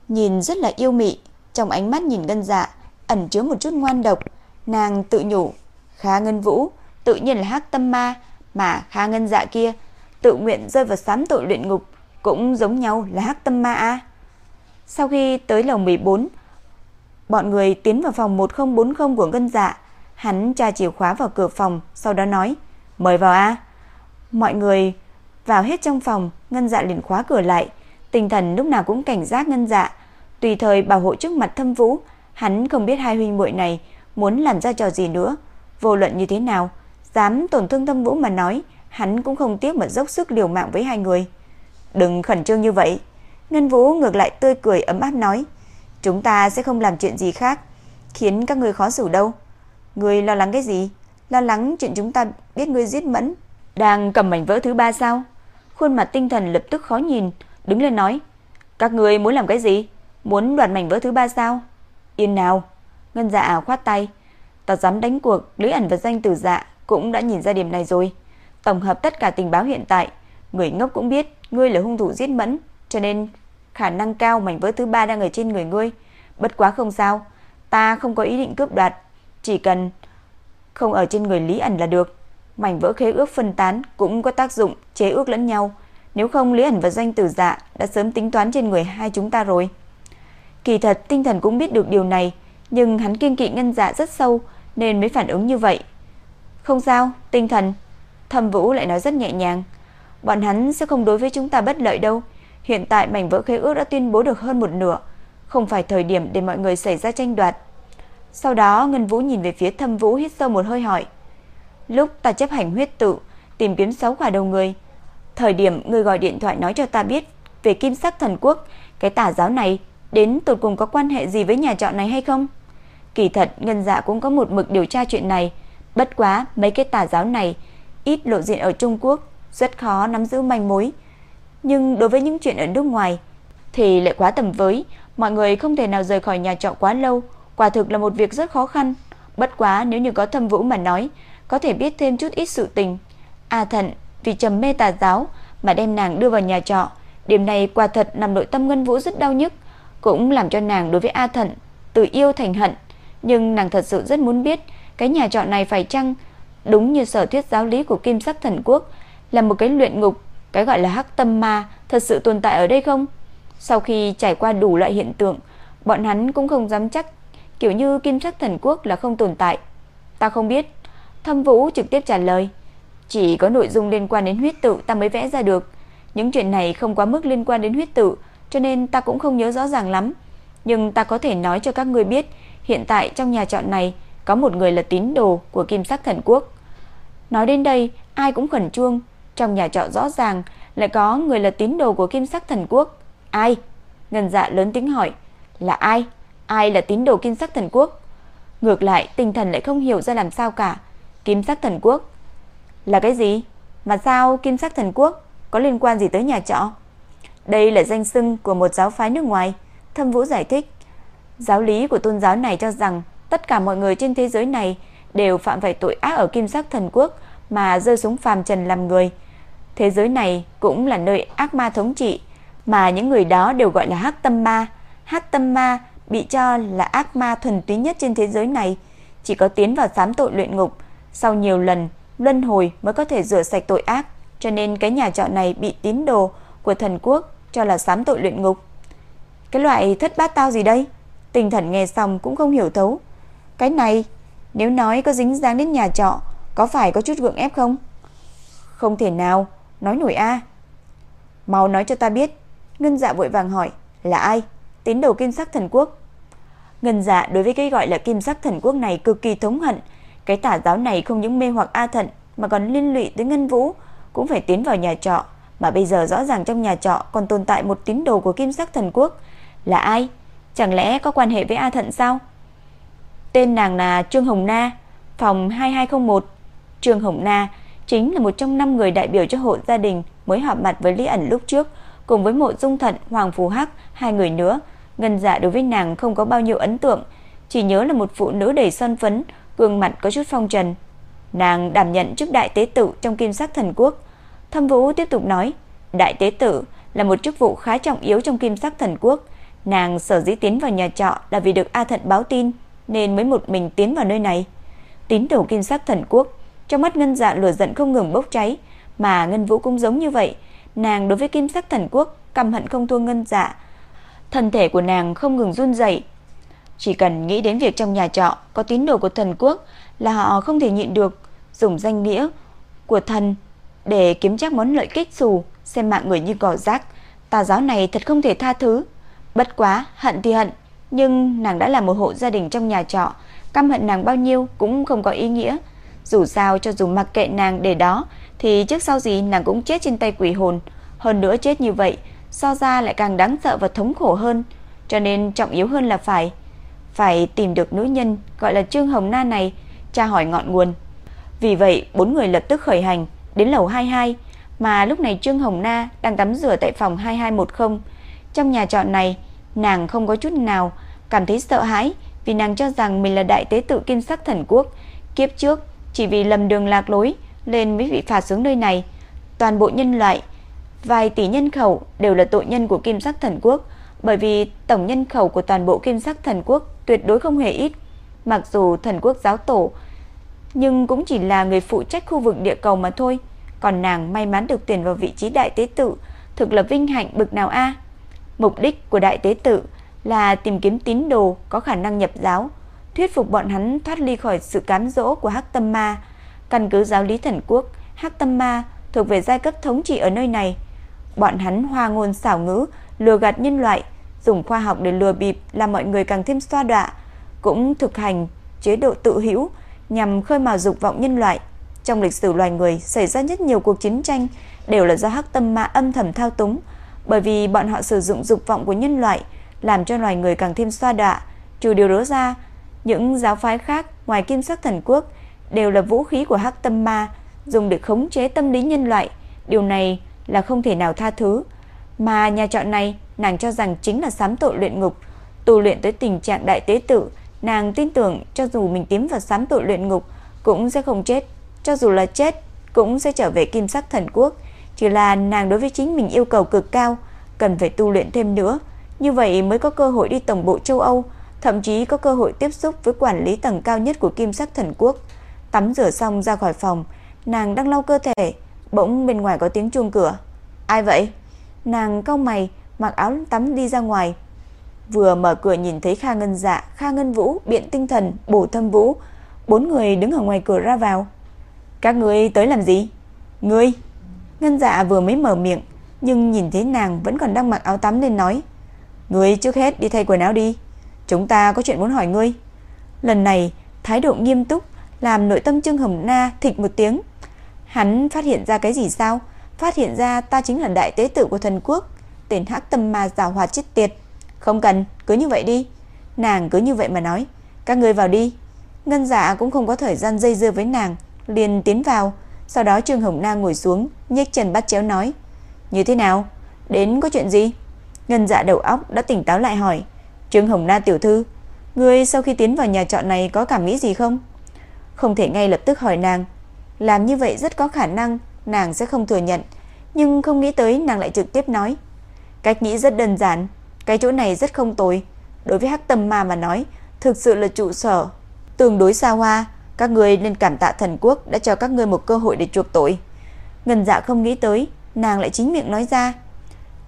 nhìn rất là yêu mị, Trong ánh mắt nhìn Ngân Dạ ẩn chứa một chút ngoan độc, nàng tự nhủ, Kha Ngân Vũ tự nhiên là hắc tâm ma, mà Kha Ngân Dạ kia tự nguyện rơi vào sám tội luyện ngục, cũng giống nhau là hắc tâm ma a. Sau khi tới lầu 14, bọn người tiến vào phòng 1040 của Ngân Dạ, hắn tra chìa khóa vào cửa phòng, sau đó nói: "Mời vào a." Mọi người vào hết trong phòng, Ngân Dạ liền khóa cửa lại, tinh thần lúc nào cũng cảnh giác Ngân Dạ, tùy thời bảo hộ trước mặt Thâm Vũ, hắn không biết hai huynh muội này muốn làm ra trò gì nữa, vô luận như thế nào, dám tổn thương Thâm Vũ mà nói, hắn cũng không tiếc mà dốc sức liều mạng với hai người. Đừng khẩn trương như vậy. Ngân Vũ ngược lại tươi cười ấm áp nói, chúng ta sẽ không làm chuyện gì khác, khiến các người khó xử đâu. Ngươi lo lắng cái gì? Lo lắng chuyện chúng ta biết ngươi giết mẫn, đang cầm mảnh vỡ thứ ba sao? Khuôn mặt tinh thần lập tức khó nhìn, đứng lên nói, các người muốn làm cái gì? Muốn đoạt mảnh vỡ thứ ba sao? Yên nào. Ngân dạ khoát tay, ta dám đánh cuộc, Lý ẩn và danh tử dạ cũng đã nhìn ra điểm này rồi. Tổng hợp tất cả tình báo hiện tại, người ngốc cũng biết ngươi là hung thủ giết mẫn, cho nên khả năng cao mảnh vỡ thứ ba đang ở trên người ngươi. Bất quá không sao, ta không có ý định cướp đoạt, chỉ cần không ở trên người Lý ẩn là được. Mảnh vỡ khế ước phân tán cũng có tác dụng chế ước lẫn nhau, nếu không Lý ẩn và danh tử dạ đã sớm tính toán trên người hai chúng ta rồi. Kỳ thật tinh thần cũng biết được điều này, nhưng hắn kiên kỵ ngân dạ rất sâu nên mới phản ứng như vậy. Không sao, tinh thần, Thầm Vũ lại nói rất nhẹ nhàng. Bọn hắn sẽ không đối với chúng ta bất lợi đâu. Hiện tại mảnh vỡ khế ước đã tuyên bố được hơn một nửa, không phải thời điểm để mọi người xảy ra tranh đoạt. Sau đó Ngân Vũ nhìn về phía Thâm Vũ hít sâu một hơi hỏi. Lúc ta chấp hành huyết tự, tìm kiếm sáu quả đầu người, thời điểm người gọi điện thoại nói cho ta biết về Kim Sắc Thần Quốc, cái tà giáo này đến tụt cùng có quan hệ gì với nhà trọ này hay không? Kỳ thật Ngân Dạ cũng có một mực điều tra chuyện này, bất quá mấy cái tà giáo này ít lộ diện ở Trung Quốc, rất khó nắm giữ manh mối. Nhưng đối với những chuyện ở nước ngoài thì lại quá tầm với, mọi người không thể nào rời khỏi nhà trọ quá lâu, quả thực là một việc rất khó khăn. Bất quá nếu như có Thâm Vũ mà nói, có thể biết thêm chút ít sự tình. A Thận vì trầm mê tà giáo mà đem nàng đưa vào nhà trọ, điểm này quả thật nằm nội tâm Ngân Vũ rất đau nhức, cũng làm cho nàng đối với A Thận từ yêu thành hận, nhưng nàng thật sự rất muốn biết cái nhà trọ này phải chăng đúng như sở thuyết giáo lý của Kim Sắc Thần Quốc là một cái luyện ngục, cái gọi là hắc tâm ma thật sự tồn tại ở đây không? Sau khi trải qua đủ loại hiện tượng, bọn hắn cũng không dám chắc kiểu như Kim Sắc Thần Quốc là không tồn tại. Ta không biết. Thâm Vũ trực tiếp trả lời, chỉ có nội dung liên quan đến huyết tự ta mới vẽ ra được. Những chuyện này không quá mức liên quan đến huyết tự, cho nên ta cũng không nhớ rõ ràng lắm. Nhưng ta có thể nói cho các ngươi biết, hiện tại trong nhà trọ này có một người là tín đồ của Kim Sắc Thần Quốc. Nói đến đây, ai cũng khẩn trương, trong nhà trọ rõ ràng lại có người là tín đồ của Kim Sắc Thần Quốc. Ai? Ngân Dạ lớn tiếng hỏi, là ai? Ai là tín đồ Kim Sắc Thần Quốc? Ngược lại, tinh thần lại không hiểu ra làm sao cả. Kim Sắc Thần Quốc là cái gì? Mà sao Kim Sắc Thần Quốc có liên quan gì tới nhà trọ? Đây là danh xưng của một giáo phái nước ngoài, Thâm Vũ giải thích. Giáo lý của tôn giáo này cho rằng tất cả mọi người trên thế giới này đều phạm phải tội ác ở Kim Sắc Thần Quốc mà rơi xuống phàm trần làm người. Thế giới này cũng là nơi ác ma thống trị, mà những người đó đều gọi là Hắc Tâm Ma. Hắc Tâm Ma bị cho là ác ma thuần túy nhất trên thế giới này, chỉ có tiến vào sám tội luyện ngục, sau nhiều lần luân hồi mới có thể rửa sạch tội ác, cho nên cái nhà trọ này bị tín đồ của thần quốc cho là sám tội luyện ngục. Cái loại thất bát tao gì đây? Tinh thần nghe xong cũng không hiểu thấu. Cái này, nếu nói có dính dáng đến nhà trọ, có phải có chút gượng ép không? Không thể nào, nói nổi a. Mau nói cho ta biết. Ngân Dạ vội vàng hỏi, là ai? Tín đồ Kim Sắc Thần Quốc. Ngân Dạ đối với cái gọi là Kim Sắc Thần Quốc này cực kỳ thống hận, cái tà giáo này không những mê hoặc A Thận mà còn liên lụy tới Ngân Vũ, cũng phải tiến vào nhà trọ, mà bây giờ rõ ràng trong nhà trọ còn tồn tại một tín đồ của Kim Sắc Thần Quốc. Là ai? Chẳng lẽ có quan hệ với A Thận sao? Tên nàng là Trương Hồng Na, phòng 2201. Trương Hồng Na chính là một trong năm người đại biểu cho hộ gia đình mới họp mặt với Lý ẩn lúc trước, cùng với Mộ Dung Thận, Hoàng Phù Hắc, hai người nữa. Ngân Dạ đối với nàng không có bao nhiêu ấn tượng, chỉ nhớ là một phụ nữ đầy son phấn, gương mặt có chút phong trần. Nàng đảm nhận chức đại tế tự trong Kim Sắc Thần Quốc. Thâm Vũ tiếp tục nói, đại tế tử là một chức vụ khá trọng yếu trong Kim Sắc Thần Quốc. Nàng sở dĩ tiến vào nhà trọ là vì được A Thận báo tin nên mới một mình tiến vào nơi này. Tín đồ kim sắc thần quốc, trong mắt Ngân Dạ lửa giận không ngừng bốc cháy, mà Ngân Vũ cũng giống như vậy, nàng đối với kim sắc thần quốc căm hận không thua Ngân Dạ. Thân thể của nàng không ngừng run rẩy. Chỉ cần nghĩ đến việc trong nhà trọ có tín đồ của thần quốc là họ không thể nhịn được dùng danh nghĩa của thần để kiếm chắc món lợi kích dù xem mạng người như cỏ rác. Tà giáo này thật không thể tha thứ. Bất quá, hận thì hận, nhưng nàng đã là một hộ gia đình trong nhà trọ, căm hận nàng bao nhiêu cũng không có ý nghĩa. Dù sao cho dù mặc kệ nàng để đó thì trước sau gì nàng cũng chết trên tay quỷ hồn, hơn nữa chết như vậy, so ra lại càng đáng sợ và thống khổ hơn, cho nên trọng yếu hơn là phải phải tìm được nữ nhân gọi là Trương Hồng Na này, tra hỏi ngọn nguồn. Vì vậy, bốn người lập tức khởi hành đến lầu 22, mà lúc này Trương Hồng Na đang tắm rửa tại phòng 2210. Trong nhà trọ này, nàng không có chút nào cảm thấy sợ hãi vì nàng cho rằng mình là đại tế tự kim sắc thần quốc. Kiếp trước, chỉ vì lầm đường lạc lối nên mới bị phạt xuống nơi này. Toàn bộ nhân loại, vài tỷ nhân khẩu đều là tội nhân của kim sắc thần quốc, bởi vì tổng nhân khẩu của toàn bộ kim sắc thần quốc tuyệt đối không hề ít. Mặc dù thần quốc giáo tổ, nhưng cũng chỉ là người phụ trách khu vực địa cầu mà thôi. Còn nàng may mắn được tuyển vào vị trí đại tế tự, thực là vinh hạnh bực nào a. Mục đích của đại tế tự là tìm kiếm tín đồ có khả năng nhập giáo, thuyết phục bọn hắn thoát ly khỏi sự cám dỗ của Hắc Tâm Ma. Căn cứ giáo lý thần quốc, Hắc Tâm Ma thuộc về giai cấp thống trị ở nơi này. Bọn hắn hoa ngôn xảo ngữ, lừa gạt nhân loại, dùng khoa học để lừa bịp làm mọi người càng thêm xoa đọa, cũng thực hành chế độ tự hữu nhằm khơi mào dục vọng nhân loại. Trong lịch sử loài người xảy ra rất nhiều cuộc chiến tranh đều là do hắc tâm ma âm thầm thao túng, bởi vì bọn họ sử dụng dục vọng của nhân loại làm cho loài người càng thêm xoa đọa. Trừ điều đó ra, những giáo phái khác ngoài Kim Sắc Thần Quốc đều là vũ khí của hắc tâm ma dùng để khống chế tâm lý nhân loại. Điều này là không thể nào tha thứ. Mà nhà trọ này, nàng cho rằng chính là sám tội luyện ngục, tu luyện tới tình trạng đại tế tự, nàng tin tưởng cho dù mình tiến vào sám tội luyện ngục cũng sẽ không chết, cho dù là chết cũng sẽ trở về kim sắc thần quốc, chỉ là nàng đối với chính mình yêu cầu cực cao, cần phải tu luyện thêm nữa, như vậy mới có cơ hội đi tổng bộ châu Âu, thậm chí có cơ hội tiếp xúc với quản lý tầng cao nhất của kim sắc thần quốc. Tắm rửa xong ra khỏi phòng, nàng đang lau cơ thể, bỗng bên ngoài có tiếng chuông cửa. Ai vậy? Nàng cau mày, mặc áo tắm đi ra ngoài. Vừa mở cửa nhìn thấy Kha Ngân Dạ, Kha Ngân Vũ, Biện Tinh Thần, Bổ Thâm Vũ, bốn người đứng ở ngoài cửa ra vào. Các ngươi tới làm gì? Ngươi? Ngân Dạ vừa mới mở miệng, nhưng nhìn thấy nàng vẫn còn đang mặc áo tắm nên nói: "Ngươi trước hết đi thay quần áo đi, chúng ta có chuyện muốn hỏi ngươi." Lần này, thái độ nghiêm túc làm nội tâm Trương Hồng Na thịch một tiếng. Hắn phát hiện ra cái gì sao? Phát hiện ra ta chính là đại tế tử của thần quốc, tên hắc tâm ma giàu hoạt chết tiệt. Không cần, cứ như vậy đi. Nàng cứ như vậy mà nói, các ngươi vào đi. Ngân Dạ cũng không có thời gian dây dưa với nàng, liền tiến vào. Sau đó Trương Hồng Na ngồi xuống, nhếch chân bắt chéo nói: "Như thế nào? Đến có chuyện gì?" Ngân Dạ đầu óc đã tỉnh táo lại hỏi: "Trương Hồng Na tiểu thư, ngươi sau khi tiến vào nhà trọ này có cảm nghĩ gì không?" Không thể ngay lập tức hỏi nàng, làm như vậy rất có khả năng nàng sẽ không thừa nhận, nhưng không nghĩ tới nàng lại trực tiếp nói. Cách nghĩ rất đơn giản, cái chỗ này rất không tồi, đối với Hắc Tâm Ma mà nói, thực sự là trụ sở tương đối xa hoa, các người nên cảm tạ thần quốc đã cho các ngươi một cơ hội để chuộc tội. Ngân Dạ không nghĩ tới, nàng lại chính miệng nói ra.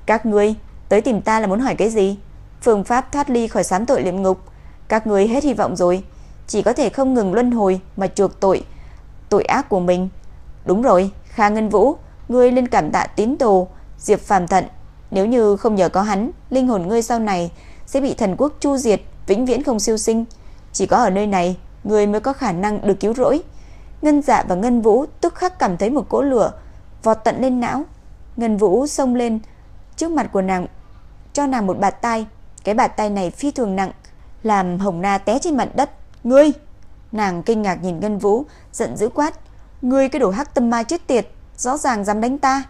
Các ngươi tới tìm ta là muốn hỏi cái gì? Phương pháp thoát ly khỏi sám tội liệm ngục, các ngươi hết hy vọng rồi, chỉ có thể không ngừng luân hồi mà chuộc tội tội ác của mình. Đúng rồi, Kha Ngân Vũ, ngươi nên cảm tạ tín đồ Diệp Phàm Thận, nếu như không nhờ có hắn, linh hồn ngươi sau này sẽ bị thần quốc chu diệt, vĩnh viễn không siêu sinh. Chỉ có ở nơi này, ngươi mới có khả năng được cứu rỗi. Ngân Dạ và Ngân Vũ tức khắc cảm thấy một cỗ lửa vọt tận lên não. Ngân Vũ xông lên trước mặt của nàng, cho nàng một bạt tay. Cái bạt tay này phi thường nặng, làm Hồng Na té trên mặt đất. "Ngươi!" Nàng kinh ngạc nhìn Ngân Vũ, giận dữ quát: "Ngươi cái đồ hắc tâm ma chết tiệt, rõ ràng dám đánh ta!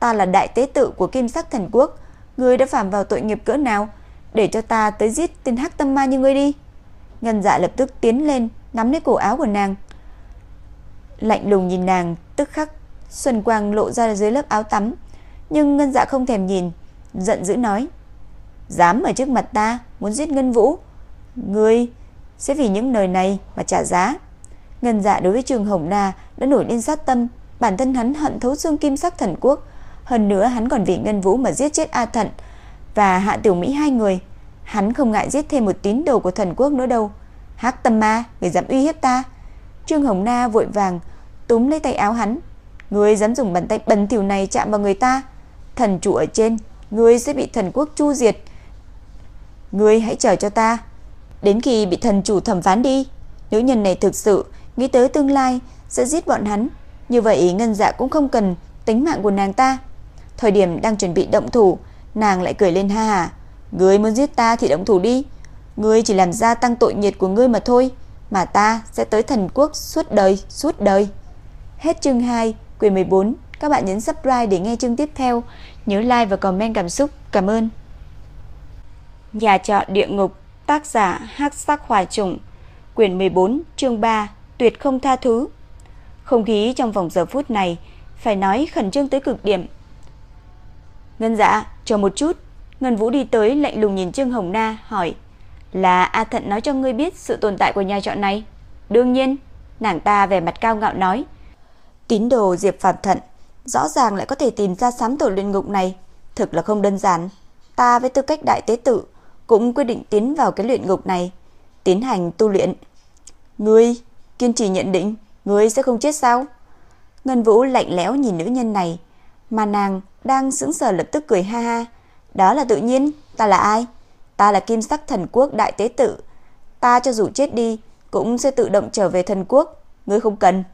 Ta là đại tế tự của Kim Sắc Thần Quốc, ngươi đã phạm vào tội nghiệp cỡ nào, để cho ta tới giết tên hắc tâm ma như ngươi đi." Ngân Dạ lập tức tiến lên, nắm lấy cổ áo của nàng. Lạnh lùng nhìn nàng, tức khắc xuân quang lộ ra dưới lớp áo tắm, nhưng Ngân Dạ không thèm nhìn, giận dữ nói: dám ở trước mặt ta muốn giết Ngân Vũ, ngươi sẽ vì những lời này mà trả giá. Ngân Dạ đối với Trường Hồng Na đã nổi lên sát tâm, bản thân hắn hận thấu xương kim sắc thần quốc, hơn nữa hắn còn vì Ngân Vũ mà giết chết A Thận và Hạ Tiểu Mỹ hai người. Hắn không ngại giết thêm một tín đồ của thần quốc nữa đâu. Hắc Tâm Ma, người dám uy hiếp ta? Trương Hồng Na vội vàng túm lấy tay áo hắn. Ngươi dám dùng bàn tay bẩn thỉu này chạm vào người ta? Thần chủ ở trên, ngươi sẽ bị thần quốc chu diệt. Ngươi hãy chờ cho ta, đến khi bị thần chủ thẩm phán đi. Nữ nhân này thực sự nghĩ tới tương lai sẽ giết bọn hắn, như vậy Ngân Dạ cũng không cần tính mạng của nàng ta. Thời điểm đang chuẩn bị động thủ, nàng lại cười lên ha ha. Ngươi muốn giết ta thì động thủ đi. Ngươi chỉ làm gia tăng tội nhiệt của ngươi mà thôi, mà ta sẽ tới thần quốc suốt đời, suốt đời. Hết chương 2, quyển 14. Các bạn nhấn subscribe để nghe chương tiếp theo. Nhớ like và comment cảm xúc. Cảm ơn. Nhà trọ địa ngục, tác giả Hắc Sắc hoài Trùng, quyển 14, chương 3, tuyệt không tha thứ. Không khí trong vòng giờ phút này phải nói khẩn trương tới cực điểm. Ngân Dạ, chờ một chút. Ngân Vũ đi tới lạnh lùng nhìn Trương Hồng Na hỏi: "Là A Thận nói cho ngươi biết sự tồn tại của nhà trọ này?" "Đương nhiên." Nàng ta vẻ mặt cao ngạo nói. Tín đồ Diệp Phạm Thận rõ ràng lại có thể tìm ra sám tổ luyện ngục này, thực là không đơn giản. Ta với tư cách đại tế tử cũng quyết định tiến vào cái luyện ngục này, tiến hành tu luyện. Ngươi kiên trì nhận định, ngươi sẽ không chết sao? Ngân Vũ lạnh lẽo nhìn nữ nhân này, mà nàng đang sững sờ lập tức cười ha ha. Đó là tự nhiên, ta là ai? Ta là Kim Sắc Thần Quốc đại tế tử. Ta cho dù chết đi cũng sẽ tự động trở về thần quốc, ngươi không cần.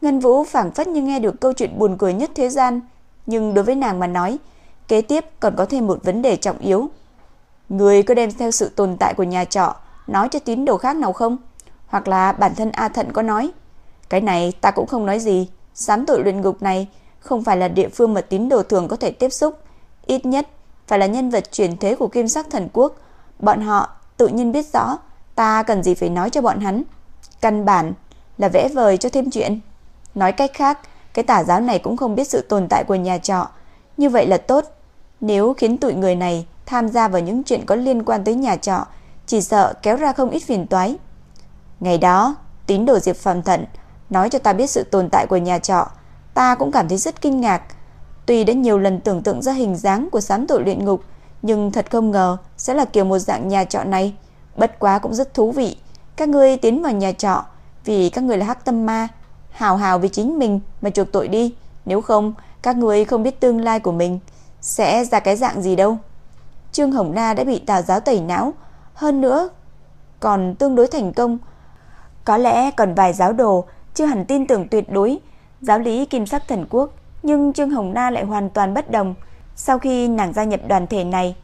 Ngân Vũ phảng phất như nghe được câu chuyện buồn cười nhất thế gian, nhưng đối với nàng mà nói, kế tiếp còn có thêm một vấn đề trọng yếu. Người có đem theo sự tồn tại của nhà trọ nói cho tín đồ khác nào không? Hoặc là bản thân A Thận có nói? Cái này ta cũng không nói gì, sám tội luyện ngục này không phải là địa phương mà tín đồ thường có thể tiếp xúc, ít nhất phải là nhân vật truyền thế của Kim Sắc Thần Quốc, bọn họ tự nhiên biết rõ, ta cần gì phải nói cho bọn hắn. Căn bản là vẽ vời cho thêm chuyện. Nói cách khác, cái tà giáo này cũng không biết sự tồn tại của nhà trọ. Như vậy là tốt. Nếu khiến tụi người này tham gia vào những chuyện có liên quan tới nhà trọ, chỉ sợ kéo ra không ít phiền toái. Ngày đó, tín đồ Diệp phàm Thận nói cho ta biết sự tồn tại của nhà trọ, ta cũng cảm thấy rất kinh ngạc. Tuy đã nhiều lần tưởng tượng ra hình dáng của sám tội luyện ngục, nhưng thật không ngờ sẽ là kiểu một dạng nhà trọ này. Bất quá cũng rất thú vị. Các ngươi tiến vào nhà trọ vì các người là hắc tâm ma, hào hào vì chính mình mà chuộc tội đi, nếu không các người không biết tương lai của mình sẽ ra cái dạng gì đâu. Trương Hồng Na đã bị tà giáo tẩy não, hơn nữa còn tương đối thành công. Có lẽ còn vài giáo đồ chưa hẳn tin tưởng tuyệt đối giáo lý Kim Sắc Thần Quốc, nhưng Trương Hồng Na lại hoàn toàn bất đồng. Sau khi nàng gia nhập đoàn thể này,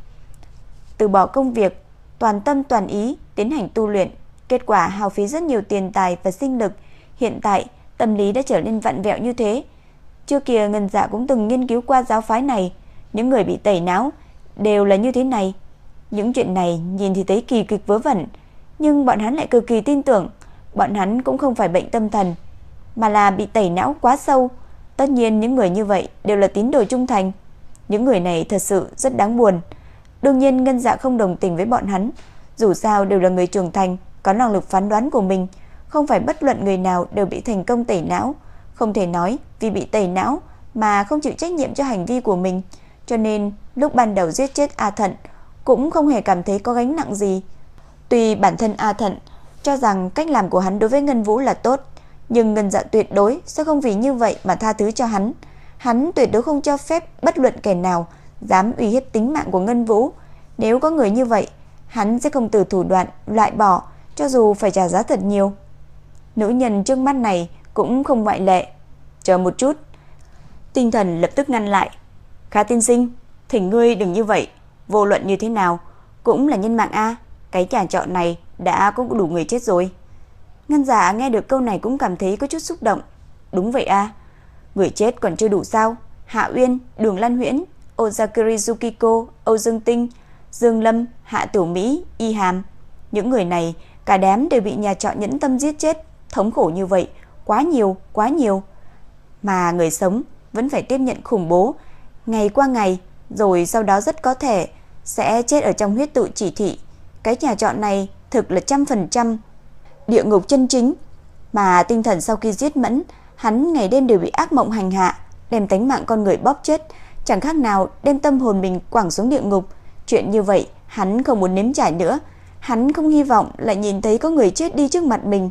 từ bỏ công việc, toàn tâm toàn ý tiến hành tu luyện, kết quả hao phí rất nhiều tiền tài và sinh lực, hiện tại tâm lý đã trở nên vặn vẹo như thế. Trước kia Ngân Dạ cũng từng nghiên cứu qua giáo phái này, những người bị tẩy não đều là như thế này. Những chuyện này nhìn thì thấy kỳ kịch vớ vẩn, nhưng bọn hắn lại cực kỳ tin tưởng, bọn hắn cũng không phải bệnh tâm thần, mà là bị tẩy não quá sâu. Tất nhiên những người như vậy đều là tín đồ trung thành. Những người này thật sự rất đáng buồn. Đương nhiên Ngân Dạ không đồng tình với bọn hắn, dù sao đều là người trưởng thành, có năng lực phán đoán của mình, không phải bất luận người nào đều bị thành công tẩy não, không thể nói vì bị tẩy não mà không chịu trách nhiệm cho hành vi của mình, cho nên lúc ban đầu giết chết A Thận cũng không hề cảm thấy có gánh nặng gì. Tuy bản thân A Thận cho rằng cách làm của hắn đối với Ngân Vũ là tốt, nhưng Ngân Dạ tuyệt đối sẽ không vì như vậy mà tha thứ cho hắn. Hắn tuyệt đối không cho phép bất luận kẻ nào dám uy hiếp tính mạng của Ngân Vũ. Nếu có người như vậy, hắn sẽ không từ thủ đoạn loại bỏ cho dù phải trả giá thật nhiều. Nữ nhân trước mắt này cũng không ngoại lệ. Chờ một chút. Tinh thần lập tức ngăn lại. Khá tiên sinh, thỉnh ngươi đừng như vậy. Vô luận như thế nào, cũng là nhân mạng A. Cái trà trọ này đã có đủ người chết rồi. Ngân giả nghe được câu này cũng cảm thấy có chút xúc động. Đúng vậy à? Người chết còn chưa đủ sao? Hạ Uyên, Đường Lan Huyễn, Ozakiri Yukiko, Âu Dương Tinh, Dương Lâm, Hạ Tiểu Mỹ, Y Hàm. Những người này cả đám đều bị nhà trọ nhẫn tâm giết chết thống khổ như vậy, quá nhiều, quá nhiều. Mà người sống vẫn phải tiếp nhận khủng bố, ngày qua ngày, rồi sau đó rất có thể sẽ chết ở trong huyết tự chỉ thị. Cái nhà trọ này thực là trăm phần trăm địa ngục chân chính, mà tinh thần sau khi giết Mẫn, hắn ngày đêm đều bị ác mộng hành hạ, đem tánh mạng con người bóp chết, chẳng khác nào đem tâm hồn mình quẳng xuống địa ngục. Chuyện như vậy, hắn không muốn nếm trải nữa, hắn không hy vọng lại nhìn thấy có người chết đi trước mặt mình.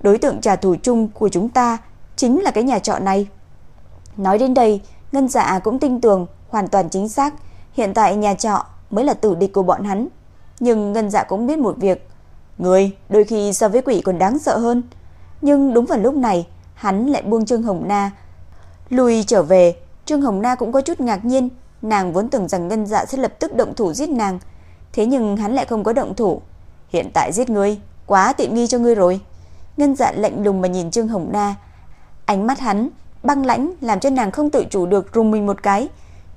Đối tượng trả thù chung của chúng ta chính là cái nhà trọ này. Nói đến đây, Ngân Dạ cũng tin tưởng hoàn toàn chính xác, hiện tại nhà trọ mới là tử địch của bọn hắn. Nhưng Ngân Dạ cũng biết một việc, người đôi khi so với quỷ còn đáng sợ hơn. Nhưng đúng vào lúc này, hắn lại buông Trương Hồng Na lùi trở về. Trương Hồng Na cũng có chút ngạc nhiên, nàng vốn tưởng rằng Ngân Dạ sẽ lập tức động thủ giết nàng, thế nhưng hắn lại không có động thủ. Hiện tại giết ngươi, quá tiện nghi cho ngươi rồi. Ngân Dạ lạnh lùng mà nhìn Trương Hồng Na, ánh mắt hắn băng lãnh làm cho nàng không tự chủ được rùng mình một cái.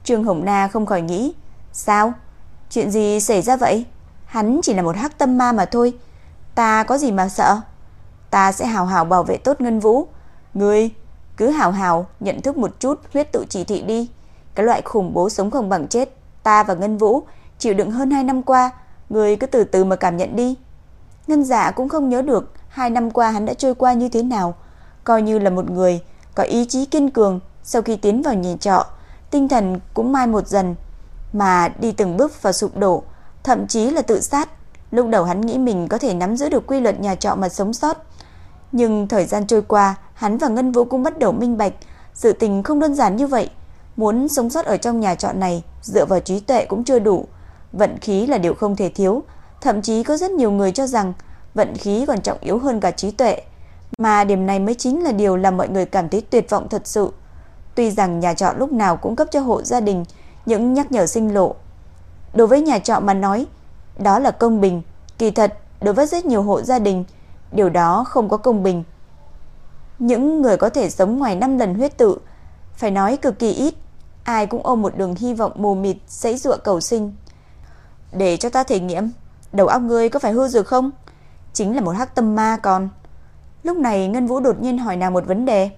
Trương Hồng Na không khỏi nghĩ, sao? Chuyện gì xảy ra vậy? Hắn chỉ là một hắc tâm ma mà thôi, ta có gì mà sợ? Ta sẽ hào hào bảo vệ tốt Ngân Vũ. Ngươi cứ hào hào nhận thức một chút huyết tự chỉ thị đi. Cái loại khủng bố sống không bằng chết, ta và Ngân Vũ chịu đựng hơn 2 năm qua, ngươi cứ từ từ mà cảm nhận đi. Ngân Dạ cũng không nhớ được hai năm qua hắn đã trôi qua như thế nào, coi như là một người có ý chí kiên cường, sau khi tiến vào nhà trọ, tinh thần cũng mai một dần, mà đi từng bước vào sụp đổ, thậm chí là tự sát. Lúc đầu hắn nghĩ mình có thể nắm giữ được quy luật nhà trọ mà sống sót, nhưng thời gian trôi qua, hắn và Ngân Vũ cũng bắt đầu minh bạch, sự tình không đơn giản như vậy. Muốn sống sót ở trong nhà trọ này, dựa vào trí tuệ cũng chưa đủ, vận khí là điều không thể thiếu, thậm chí có rất nhiều người cho rằng vận khí còn trọng yếu hơn cả trí tuệ. Mà điểm này mới chính là điều làm mọi người cảm thấy tuyệt vọng thật sự. Tuy rằng nhà trọ lúc nào cũng cấp cho hộ gia đình những nhắc nhở sinh lộ. Đối với nhà trọ mà nói, đó là công bình. Kỳ thật, đối với rất nhiều hộ gia đình, điều đó không có công bình. Những người có thể sống ngoài 5 lần huyết tự, phải nói cực kỳ ít, ai cũng ôm một đường hy vọng mù mịt sấy dụa cầu sinh. Để cho ta thể nghiệm, đầu óc ngươi có phải hư rồi không? Chính là một hắc tâm ma còn. Lúc này Ngân Vũ đột nhiên hỏi nàng một vấn đề.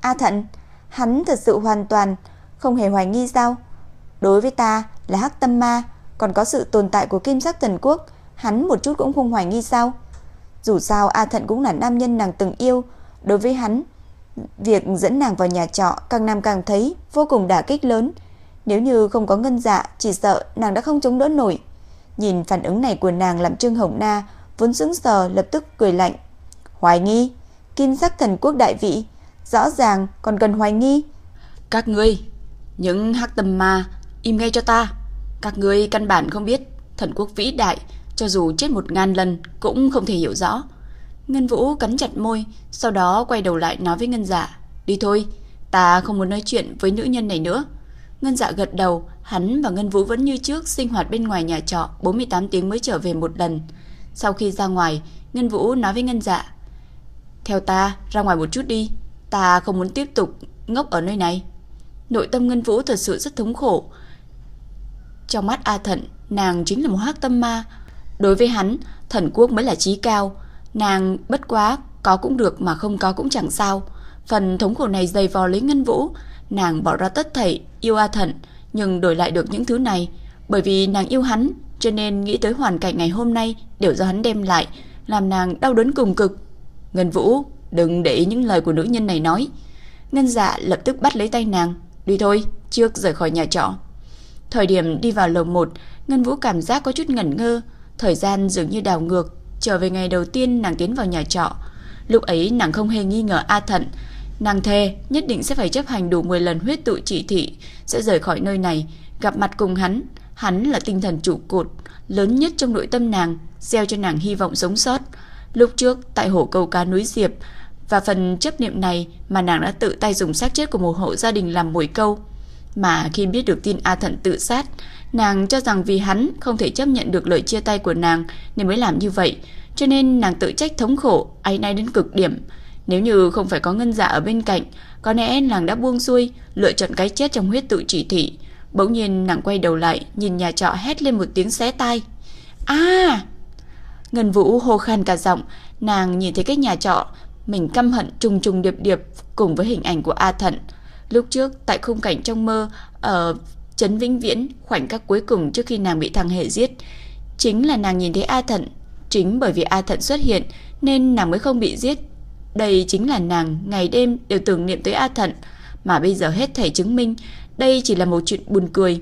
A Thận, hắn thật sự hoàn toàn không hề hoài nghi sao? Đối với ta là hắc tâm ma, còn có sự tồn tại của kim sắc thần quốc, hắn một chút cũng không hoài nghi sao? Dù sao A Thận cũng là nam nhân nàng từng yêu, đối với hắn, việc dẫn nàng vào nhà trọ càng nam càng thấy vô cùng đả kích lớn. Nếu như không có ngân dạ, chỉ sợ nàng đã không chống đỡ nổi. Nhìn phản ứng này của nàng làm Trương Hồng Na vốn sững sờ lập tức cười lạnh. Hoài nghi, kim sắc thần quốc đại vị, rõ ràng còn cần hoài nghi. Các ngươi, những hắc tâm ma, im ngay cho ta. Các ngươi căn bản không biết thần quốc vĩ đại, cho dù chết một ngàn lần cũng không thể hiểu rõ. Ngân Vũ cắn chặt môi, sau đó quay đầu lại nói với Ngân Dạ, "Đi thôi, ta không muốn nói chuyện với nữ nhân này nữa." Ngân Dạ gật đầu, hắn và Ngân Vũ vẫn như trước sinh hoạt bên ngoài nhà trọ, 48 tiếng mới trở về một lần. Sau khi ra ngoài, Ngân Vũ nói với Ngân Dạ, theo ta ra ngoài một chút đi Ta không muốn tiếp tục ngốc ở nơi này Nội tâm Ngân Vũ thật sự rất thống khổ trong mắt A Thận Nàng chính là một hắc tâm ma Đối với hắn Thần quốc mới là trí cao Nàng bất quá Có cũng được mà không có cũng chẳng sao Phần thống khổ này dày vò lấy Ngân Vũ Nàng bỏ ra tất thảy yêu A Thận Nhưng đổi lại được những thứ này Bởi vì nàng yêu hắn Cho nên nghĩ tới hoàn cảnh ngày hôm nay Đều do hắn đem lại Làm nàng đau đớn cùng cực Ngân Vũ, đừng để ý những lời của nữ nhân này nói. Ngân dạ lập tức bắt lấy tay nàng. Đi thôi, trước rời khỏi nhà trọ. Thời điểm đi vào lầu 1, Ngân Vũ cảm giác có chút ngẩn ngơ. Thời gian dường như đảo ngược. Trở về ngày đầu tiên nàng tiến vào nhà trọ. Lúc ấy nàng không hề nghi ngờ A Thận. Nàng thề nhất định sẽ phải chấp hành đủ 10 lần huyết tụ chỉ thị. Sẽ rời khỏi nơi này, gặp mặt cùng hắn. Hắn là tinh thần trụ cột, lớn nhất trong nội tâm nàng, gieo cho nàng hy vọng sống sót. Lúc trước tại hồ câu cá núi Diệp và phần chấp niệm này mà nàng đã tự tay dùng xác chết của một hộ gia đình làm mồi câu. Mà khi biết được tin A Thận tự sát, nàng cho rằng vì hắn không thể chấp nhận được lời chia tay của nàng nên mới làm như vậy, cho nên nàng tự trách thống khổ, áy náy đến cực điểm. Nếu như không phải có ngân dạ ở bên cạnh, có lẽ nàng đã buông xuôi, lựa chọn cái chết trong huyết tự chỉ thị. Bỗng nhiên nàng quay đầu lại, nhìn nhà trọ hét lên một tiếng xé tai. A! Ngân Vũ hô khan cả giọng, nàng nhìn thấy cái nhà trọ, mình căm hận trùng trùng điệp điệp cùng với hình ảnh của A Thận. Lúc trước tại khung cảnh trong mơ ở Trấn Vĩnh Viễn khoảnh khắc cuối cùng trước khi nàng bị thằng hệ giết, chính là nàng nhìn thấy A Thận, chính bởi vì A Thận xuất hiện nên nàng mới không bị giết. Đây chính là nàng ngày đêm đều tưởng niệm tới A Thận, mà bây giờ hết thảy chứng minh đây chỉ là một chuyện buồn cười.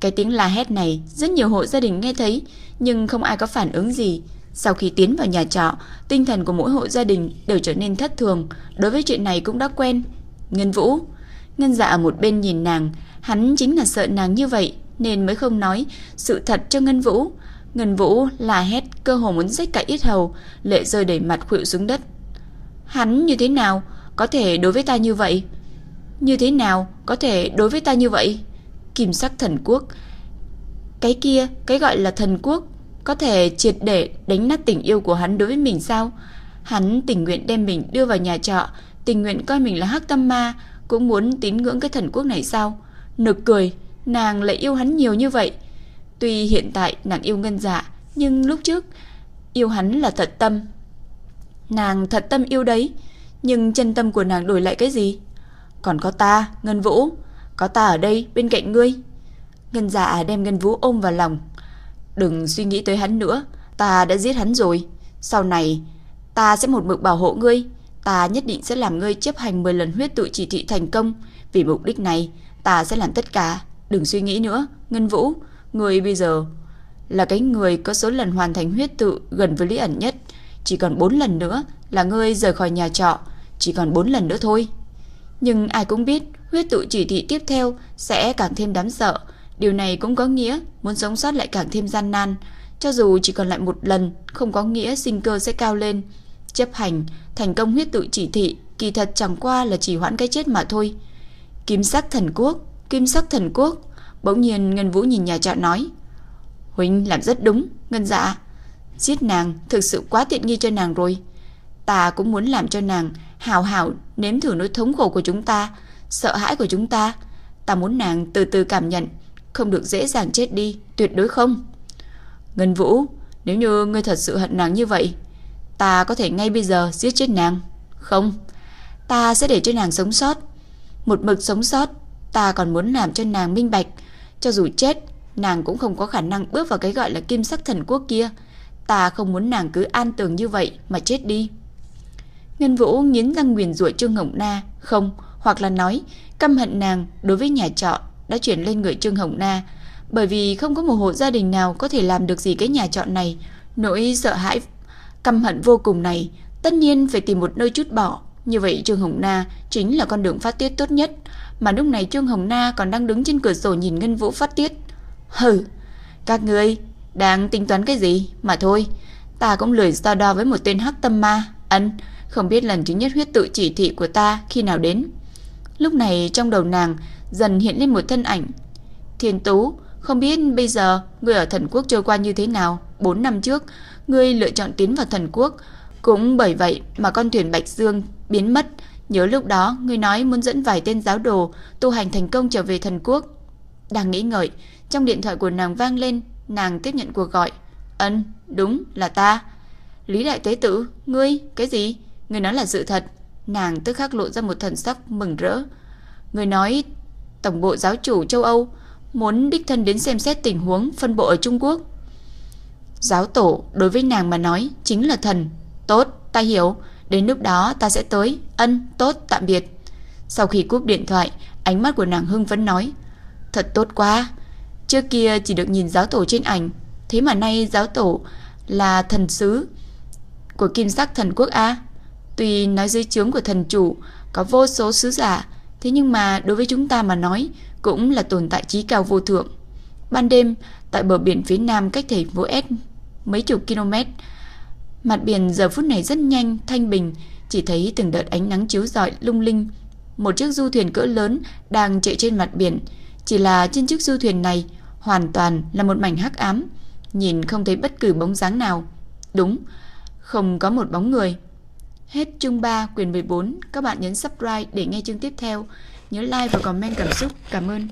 Cái tiếng la hét này rất nhiều hộ gia đình nghe thấy, nhưng không ai có phản ứng gì. Sau khi tiến vào nhà trọ, tinh thần của mỗi hộ gia đình đều trở nên thất thường, đối với chuyện này cũng đã quen. Ngân Vũ, Ngân Dạ ở một bên nhìn nàng, hắn chính là sợ nàng như vậy nên mới không nói sự thật cho Ngân Vũ. Ngân Vũ là hét cơ hồ muốn rách cả ít hầu, lệ rơi đầy mặt khuỵu xuống đất. Hắn như thế nào có thể đối với ta như vậy? Như thế nào có thể đối với ta như vậy? Kim sắc thần quốc. Cái kia, cái gọi là thần quốc, có thể triệt để đánh nát tình yêu của hắn đối với mình sao? Hắn tình nguyện đem mình đưa vào nhà trọ, tình nguyện coi mình là hắc tâm ma, cũng muốn tín ngưỡng cái thần quốc này sao? Nực cười, nàng lại yêu hắn nhiều như vậy. Tuy hiện tại nàng yêu ngân dạ, nhưng lúc trước yêu hắn là thật tâm. Nàng thật tâm yêu đấy, nhưng chân tâm của nàng đổi lại cái gì? Còn có ta, Ngân Vũ, có ta ở đây bên cạnh ngươi. Ngân dạ đem Ngân Vũ ôm vào lòng. Đừng suy nghĩ tới hắn nữa, ta đã giết hắn rồi. Sau này, ta sẽ một mực bảo hộ ngươi. Ta nhất định sẽ làm ngươi chấp hành 10 lần huyết tụ chỉ thị thành công. Vì mục đích này, ta sẽ làm tất cả. Đừng suy nghĩ nữa, Ngân Vũ, ngươi bây giờ là cái người có số lần hoàn thành huyết tự gần với Lý ẩn nhất. Chỉ còn 4 lần nữa là ngươi rời khỏi nhà trọ. Chỉ còn 4 lần nữa thôi. Nhưng ai cũng biết huyết tụ chỉ thị tiếp theo sẽ càng thêm đáng sợ. Điều này cũng có nghĩa muốn sống sót lại càng thêm gian nan. Cho dù chỉ còn lại một lần, không có nghĩa sinh cơ sẽ cao lên. Chấp hành, thành công huyết tự chỉ thị, kỳ thật chẳng qua là chỉ hoãn cái chết mà thôi. Kim sắc thần quốc, kim sắc thần quốc. Bỗng nhiên Ngân Vũ nhìn nhà trọ nói. Huynh làm rất đúng, Ngân dạ. Giết nàng thực sự quá tiện nghi cho nàng rồi. Ta cũng muốn làm cho nàng hào hào nếm thử nỗi thống khổ của chúng ta, sợ hãi của chúng ta. Ta muốn nàng từ từ cảm nhận, không được dễ dàng chết đi, tuyệt đối không. Ngân Vũ, nếu như ngươi thật sự hận nàng như vậy, ta có thể ngay bây giờ giết chết nàng. Không, ta sẽ để cho nàng sống sót. Một mực sống sót, ta còn muốn làm cho nàng minh bạch, cho dù chết, nàng cũng không có khả năng bước vào cái gọi là kim sắc thần quốc kia. Ta không muốn nàng cứ an tường như vậy mà chết đi. Ngân Vũ nghiến răng nguyền rủa Trương Hồng Na, không, hoặc là nói căm hận nàng đối với nhà trọ đã chuyển lên người Trương Hồng Na, bởi vì không có một hộ gia đình nào có thể làm được gì cái nhà trọ này, nỗi sợ hãi căm hận vô cùng này, tất nhiên phải tìm một nơi chút bỏ. Như vậy Trương Hồng Na chính là con đường phát tiết tốt nhất, mà lúc này Trương Hồng Na còn đang đứng trên cửa sổ nhìn Ngân Vũ phát tiết. Hừ, các ngươi đang tính toán cái gì mà thôi, ta cũng lười so đo với một tên hắc tâm ma. Ấn, không biết lần thứ nhất huyết tự chỉ thị của ta khi nào đến. Lúc này trong đầu nàng dần hiện lên một thân ảnh. Thiên Tú, không biết bây giờ người ở thần quốc trôi qua như thế nào? 4 năm trước, ngươi lựa chọn tiến vào thần quốc. Cũng bởi vậy mà con thuyền Bạch Dương biến mất. Nhớ lúc đó, ngươi nói muốn dẫn vài tên giáo đồ tu hành thành công trở về thần quốc. Đang nghĩ ngợi, trong điện thoại của nàng vang lên, nàng tiếp nhận cuộc gọi. Ân, đúng là ta. Lý Đại Tế Tử, ngươi, cái gì? Người nói là sự thật Nàng tức khắc lộ ra một thần sắc mừng rỡ Người nói Tổng bộ giáo chủ châu Âu Muốn đích thân đến xem xét tình huống phân bộ ở Trung Quốc Giáo tổ đối với nàng mà nói Chính là thần. Tốt, ta hiểu. Đến lúc đó ta sẽ tới. Ân, tốt, tạm biệt. Sau khi cúp điện thoại Ánh mắt của nàng hưng vẫn nói Thật tốt quá. Trước kia chỉ được nhìn giáo tổ trên ảnh. Thế mà nay giáo tổ là thần sứ Của kim sắc thần quốc A. Tuy nói dưới trướng của thần chủ có vô số sứ giả, thế nhưng mà đối với chúng ta mà nói cũng là tồn tại trí cao vô thượng. Ban đêm, tại bờ biển phía nam cách thành phố S mấy chục km, mặt biển giờ phút này rất nhanh, thanh bình, chỉ thấy từng đợt ánh nắng chiếu rọi lung linh. Một chiếc du thuyền cỡ lớn đang chạy trên mặt biển, chỉ là trên chiếc du thuyền này hoàn toàn là một mảnh hắc ám, nhìn không thấy bất cứ bóng dáng nào. Đúng, không có một bóng người. Hết chương 3 quyền 14, các bạn nhấn subscribe để nghe chương tiếp theo. Nhớ like và comment cảm xúc. Cảm ơn.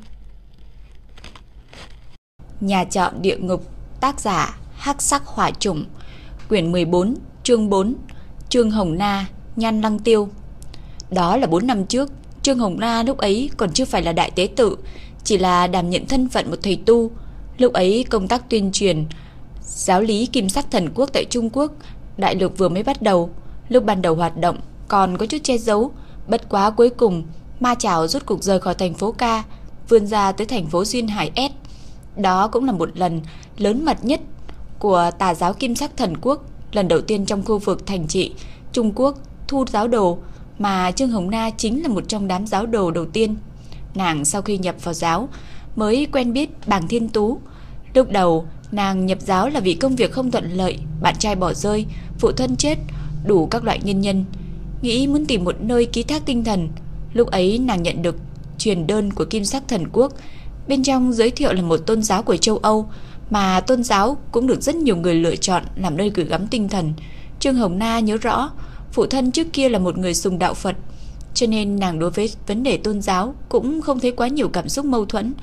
Nhà trọ địa ngục, tác giả Hắc Sắc Hỏa Trùng, quyển 14, chương 4, Trương Hồng Na, Nhan Lăng Tiêu. Đó là 4 năm trước, Trương Hồng Na lúc ấy còn chưa phải là đại tế tự, chỉ là đảm nhận thân phận một thầy tu. Lúc ấy công tác tuyên truyền giáo lý kim sắc thần quốc tại Trung Quốc, đại lục vừa mới bắt đầu, lúc ban đầu hoạt động còn có chút che giấu, bất quá cuối cùng ma chảo rút cục rời khỏi thành phố Ca, vươn ra tới thành phố Duyên Hải S. Đó cũng là một lần lớn mật nhất của tà giáo kim sắc thần quốc, lần đầu tiên trong khu vực thành trị Trung Quốc thu giáo đồ, mà Trương Hồng Na chính là một trong đám giáo đồ đầu tiên. Nàng sau khi nhập vào giáo mới quen biết Bàng Thiên Tú. Lúc đầu, nàng nhập giáo là vì công việc không thuận lợi, bạn trai bỏ rơi, phụ thân chết, đủ các loại nguyên nhân. Nghĩ muốn tìm một nơi ký thác tinh thần. Lúc ấy nàng nhận được truyền đơn của Kim Sắc Thần Quốc, bên trong giới thiệu là một tôn giáo của châu Âu, mà tôn giáo cũng được rất nhiều người lựa chọn làm nơi gửi gắm tinh thần. Trương Hồng Na nhớ rõ, phụ thân trước kia là một người sùng đạo Phật, cho nên nàng đối với vấn đề tôn giáo cũng không thấy quá nhiều cảm xúc mâu thuẫn.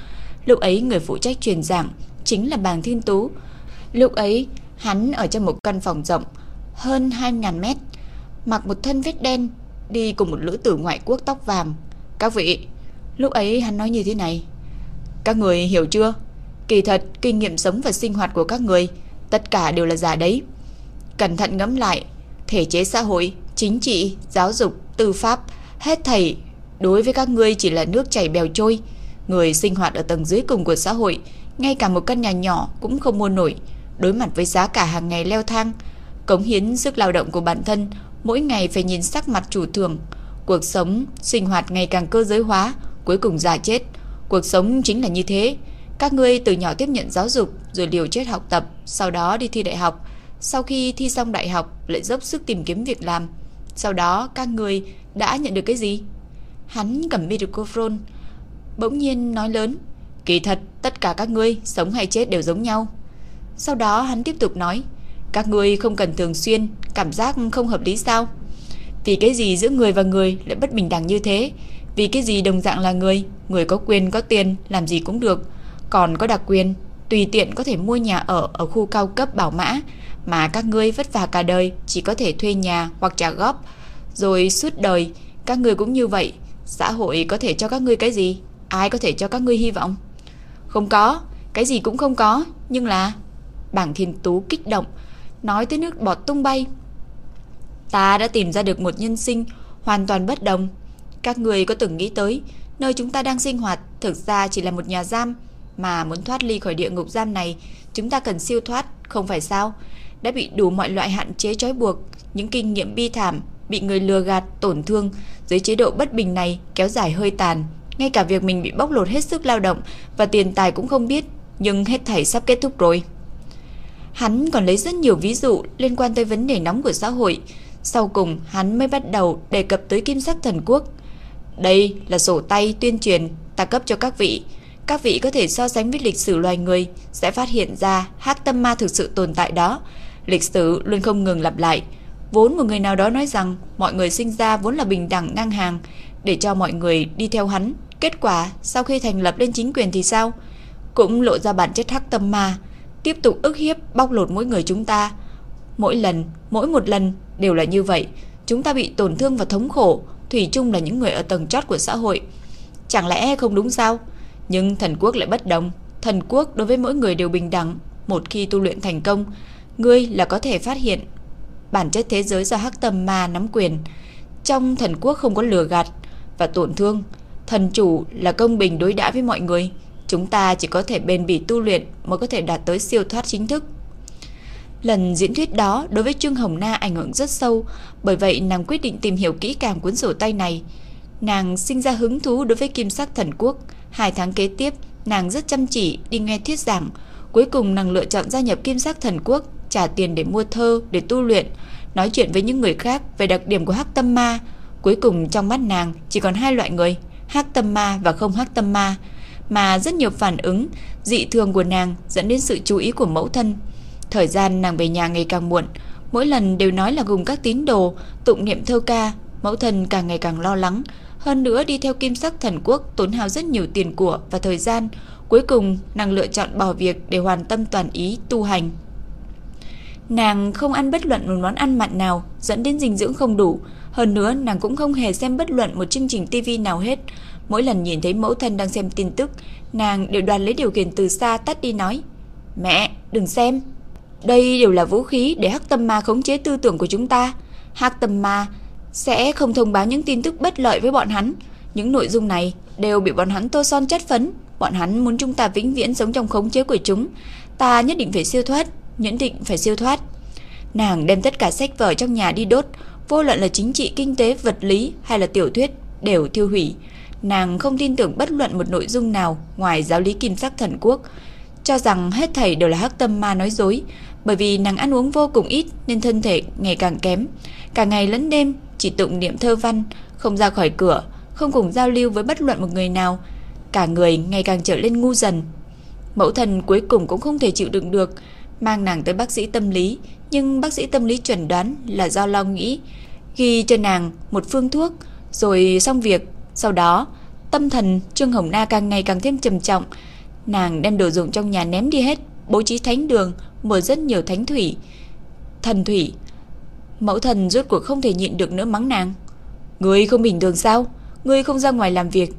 Lúc ấy người phụ trách truyền giảng chính là Bàng Thiên Tú. Lúc ấy, hắn ở trong một căn phòng rộng hơn 2.000 mét, mặc một thân vết đen, đi cùng một lữ tử ngoại quốc tóc vàng. Các vị, lúc ấy hắn nói như thế này. Các người hiểu chưa? Kỳ thật, kinh nghiệm sống và sinh hoạt của các người, tất cả đều là giả đấy. Cẩn thận ngẫm lại, thể chế xã hội, chính trị, giáo dục, tư pháp, hết thảy đối với các ngươi chỉ là nước chảy bèo trôi. Người sinh hoạt ở tầng dưới cùng của xã hội, ngay cả một căn nhà nhỏ cũng không mua nổi, đối mặt với giá cả hàng ngày leo thang, cống hiến sức lao động của bản thân, mỗi ngày phải nhìn sắc mặt chủ thường. Cuộc sống, sinh hoạt ngày càng cơ giới hóa, cuối cùng già chết. Cuộc sống chính là như thế. Các ngươi từ nhỏ tiếp nhận giáo dục, rồi liều chết học tập, sau đó đi thi đại học. Sau khi thi xong đại học, lại dốc sức tìm kiếm việc làm. Sau đó các ngươi đã nhận được cái gì? Hắn cầm microphone, bỗng nhiên nói lớn. Kỳ thật, tất cả các ngươi, sống hay chết đều giống nhau. Sau đó hắn tiếp tục nói. Các ngươi không cần thường xuyên, cảm giác không hợp lý sao? Vì cái gì giữa người và người lại bất bình đẳng như thế? Vì cái gì đồng dạng là người, người có quyền có tiền, làm gì cũng được. Còn có đặc quyền, tùy tiện có thể mua nhà ở ở khu cao cấp bảo mã, mà các ngươi vất vả cả đời chỉ có thể thuê nhà hoặc trả góp. Rồi suốt đời, các ngươi cũng như vậy. Xã hội có thể cho các ngươi cái gì? Ai có thể cho các ngươi hy vọng? Không có, cái gì cũng không có, nhưng là... Bảng thiên tú kích động, nói tới nước bọt tung bay. Ta đã tìm ra được một nhân sinh hoàn toàn bất đồng. Các người có từng nghĩ tới, nơi chúng ta đang sinh hoạt thực ra chỉ là một nhà giam, mà muốn thoát ly khỏi địa ngục giam này, chúng ta cần siêu thoát, không phải sao? Đã bị đủ mọi loại hạn chế trói buộc, những kinh nghiệm bi thảm, bị người lừa gạt, tổn thương, dưới chế độ bất bình này kéo dài hơi tàn, ngay cả việc mình bị bóc lột hết sức lao động và tiền tài cũng không biết, nhưng hết thảy sắp kết thúc rồi. Hắn còn lấy rất nhiều ví dụ liên quan tới vấn đề nóng của xã hội. Sau cùng, hắn mới bắt đầu đề cập tới kim sắc thần quốc. Đây là sổ tay tuyên truyền ta cấp cho các vị. Các vị có thể so sánh với lịch sử loài người, sẽ phát hiện ra hắc tâm ma thực sự tồn tại đó. Lịch sử luôn không ngừng lặp lại. Vốn một người nào đó nói rằng mọi người sinh ra vốn là bình đẳng ngang hàng, để cho mọi người đi theo hắn. Kết quả, sau khi thành lập lên chính quyền thì sao? Cũng lộ ra bản chất hắc tâm ma, tiếp tục ức hiếp, bóc lột mỗi người chúng ta. Mỗi lần, mỗi một lần đều là như vậy. Chúng ta bị tổn thương và thống khổ, thủy chung là những người ở tầng chót của xã hội. Chẳng lẽ không đúng sao? Nhưng thần quốc lại bất đồng. Thần quốc đối với mỗi người đều bình đẳng. Một khi tu luyện thành công, ngươi là có thể phát hiện bản chất thế giới do hắc tâm ma nắm quyền. Trong thần quốc không có lừa gạt và tổn thương. Thần chủ là công bình đối đãi với mọi người. Chúng ta chỉ có thể bền bỉ tu luyện mới có thể đạt tới siêu thoát chính thức. Lần diễn thuyết đó đối với Trương Hồng Na ảnh hưởng rất sâu, bởi vậy nàng quyết định tìm hiểu kỹ càng cuốn sổ tay này. Nàng sinh ra hứng thú đối với kim sắc thần quốc. Hai tháng kế tiếp, nàng rất chăm chỉ đi nghe thuyết giảng. Cuối cùng nàng lựa chọn gia nhập kim sắc thần quốc, trả tiền để mua thơ, để tu luyện, nói chuyện với những người khác về đặc điểm của hắc tâm ma. Cuối cùng trong mắt nàng chỉ còn hai loại người, hắc tâm ma và không hắc tâm ma mà rất nhiều phản ứng dị thường của nàng dẫn đến sự chú ý của mẫu thân. Thời gian nàng về nhà ngày càng muộn, mỗi lần đều nói là cùng các tín đồ tụng niệm thơ ca, mẫu thân càng ngày càng lo lắng, hơn nữa đi theo kim sắc thần quốc tốn hao rất nhiều tiền của và thời gian, cuối cùng nàng lựa chọn bỏ việc để hoàn tâm toàn ý tu hành. Nàng không ăn bất luận một món ăn mặn nào, dẫn đến dinh dưỡng không đủ, hơn nữa nàng cũng không hề xem bất luận một chương trình tivi nào hết, Mỗi lần nhìn thấy mẫu thân đang xem tin tức, nàng đều đoàn lấy điều khiển từ xa tắt đi nói. Mẹ, đừng xem. Đây đều là vũ khí để hắc tâm ma khống chế tư tưởng của chúng ta. Hắc tâm ma sẽ không thông báo những tin tức bất lợi với bọn hắn. Những nội dung này đều bị bọn hắn tô son chất phấn. Bọn hắn muốn chúng ta vĩnh viễn sống trong khống chế của chúng. Ta nhất định phải siêu thoát, nhất định phải siêu thoát. Nàng đem tất cả sách vở trong nhà đi đốt, vô luận là chính trị, kinh tế, vật lý hay là tiểu thuyết đều thiêu hủy. Nàng không tin tưởng bất luận một nội dung nào ngoài giáo lý kim sắc thần quốc, cho rằng hết thảy đều là hắc tâm ma nói dối, bởi vì nàng ăn uống vô cùng ít nên thân thể ngày càng kém, cả ngày lẫn đêm chỉ tụng niệm thơ văn, không ra khỏi cửa, không cùng giao lưu với bất luận một người nào, cả người ngày càng trở lên ngu dần. Mẫu thần cuối cùng cũng không thể chịu đựng được, mang nàng tới bác sĩ tâm lý, nhưng bác sĩ tâm lý chuẩn đoán là do lo nghĩ, ghi cho nàng một phương thuốc, rồi xong việc, sau đó tâm thần Trương Hồng Na càng ngày càng thêm trầm trọng, nàng đem đồ dùng trong nhà ném đi hết, bố trí thánh đường, mở rất nhiều thánh thủy, thần thủy. Mẫu thần rốt cuộc không thể nhịn được nữa mắng nàng. Ngươi không bình thường sao? Ngươi không ra ngoài làm việc,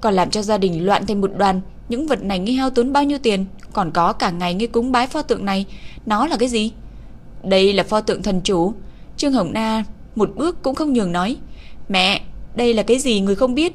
còn làm cho gia đình loạn thành một đoàn, những vật này ngươi hao tốn bao nhiêu tiền, còn có cả ngày ngươi cúng bái pho tượng này, nó là cái gì? Đây là pho tượng thần chủ. Trương Hồng Na một bước cũng không nhường nói, "Mẹ, đây là cái gì người không biết?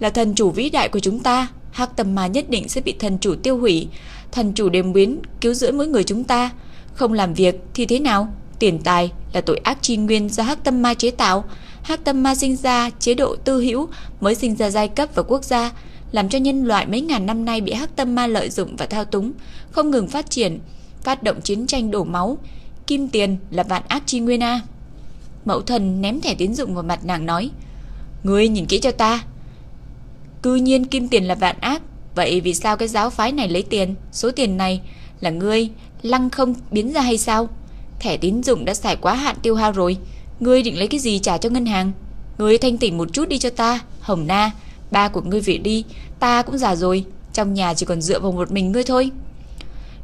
Là thần chủ vĩ đại của chúng ta, Hắc Tâm Ma nhất định sẽ bị thần chủ tiêu hủy, thần chủ đêm biến cứu giữa mỗi người chúng ta, không làm việc thì thế nào? Tiền tài là tội ác chi nguyên do Hắc Tâm Ma chế tạo." Hắc Tâm Ma sinh ra chế độ tư hữu mới sinh ra giai cấp và quốc gia, làm cho nhân loại mấy ngàn năm nay bị Hắc Tâm Ma lợi dụng và thao túng, không ngừng phát triển, phát động chiến tranh đổ máu. Kim tiền là vạn ác chi nguyên a. Mẫu thần ném thẻ tín dụng vào mặt nàng nói: "Ngươi nhìn kỹ cho ta." Cư nhiên kim tiền là vạn ác, vậy vì sao cái giáo phái này lấy tiền, số tiền này là ngươi lăng không biến ra hay sao? Thẻ tín dụng đã xài quá hạn tiêu hao rồi, ngươi định lấy cái gì trả cho ngân hàng? Ngươi thanh tỉnh một chút đi cho ta, Hồng Na, ba của ngươi về đi, ta cũng già rồi, trong nhà chỉ còn dựa vào một mình ngươi thôi.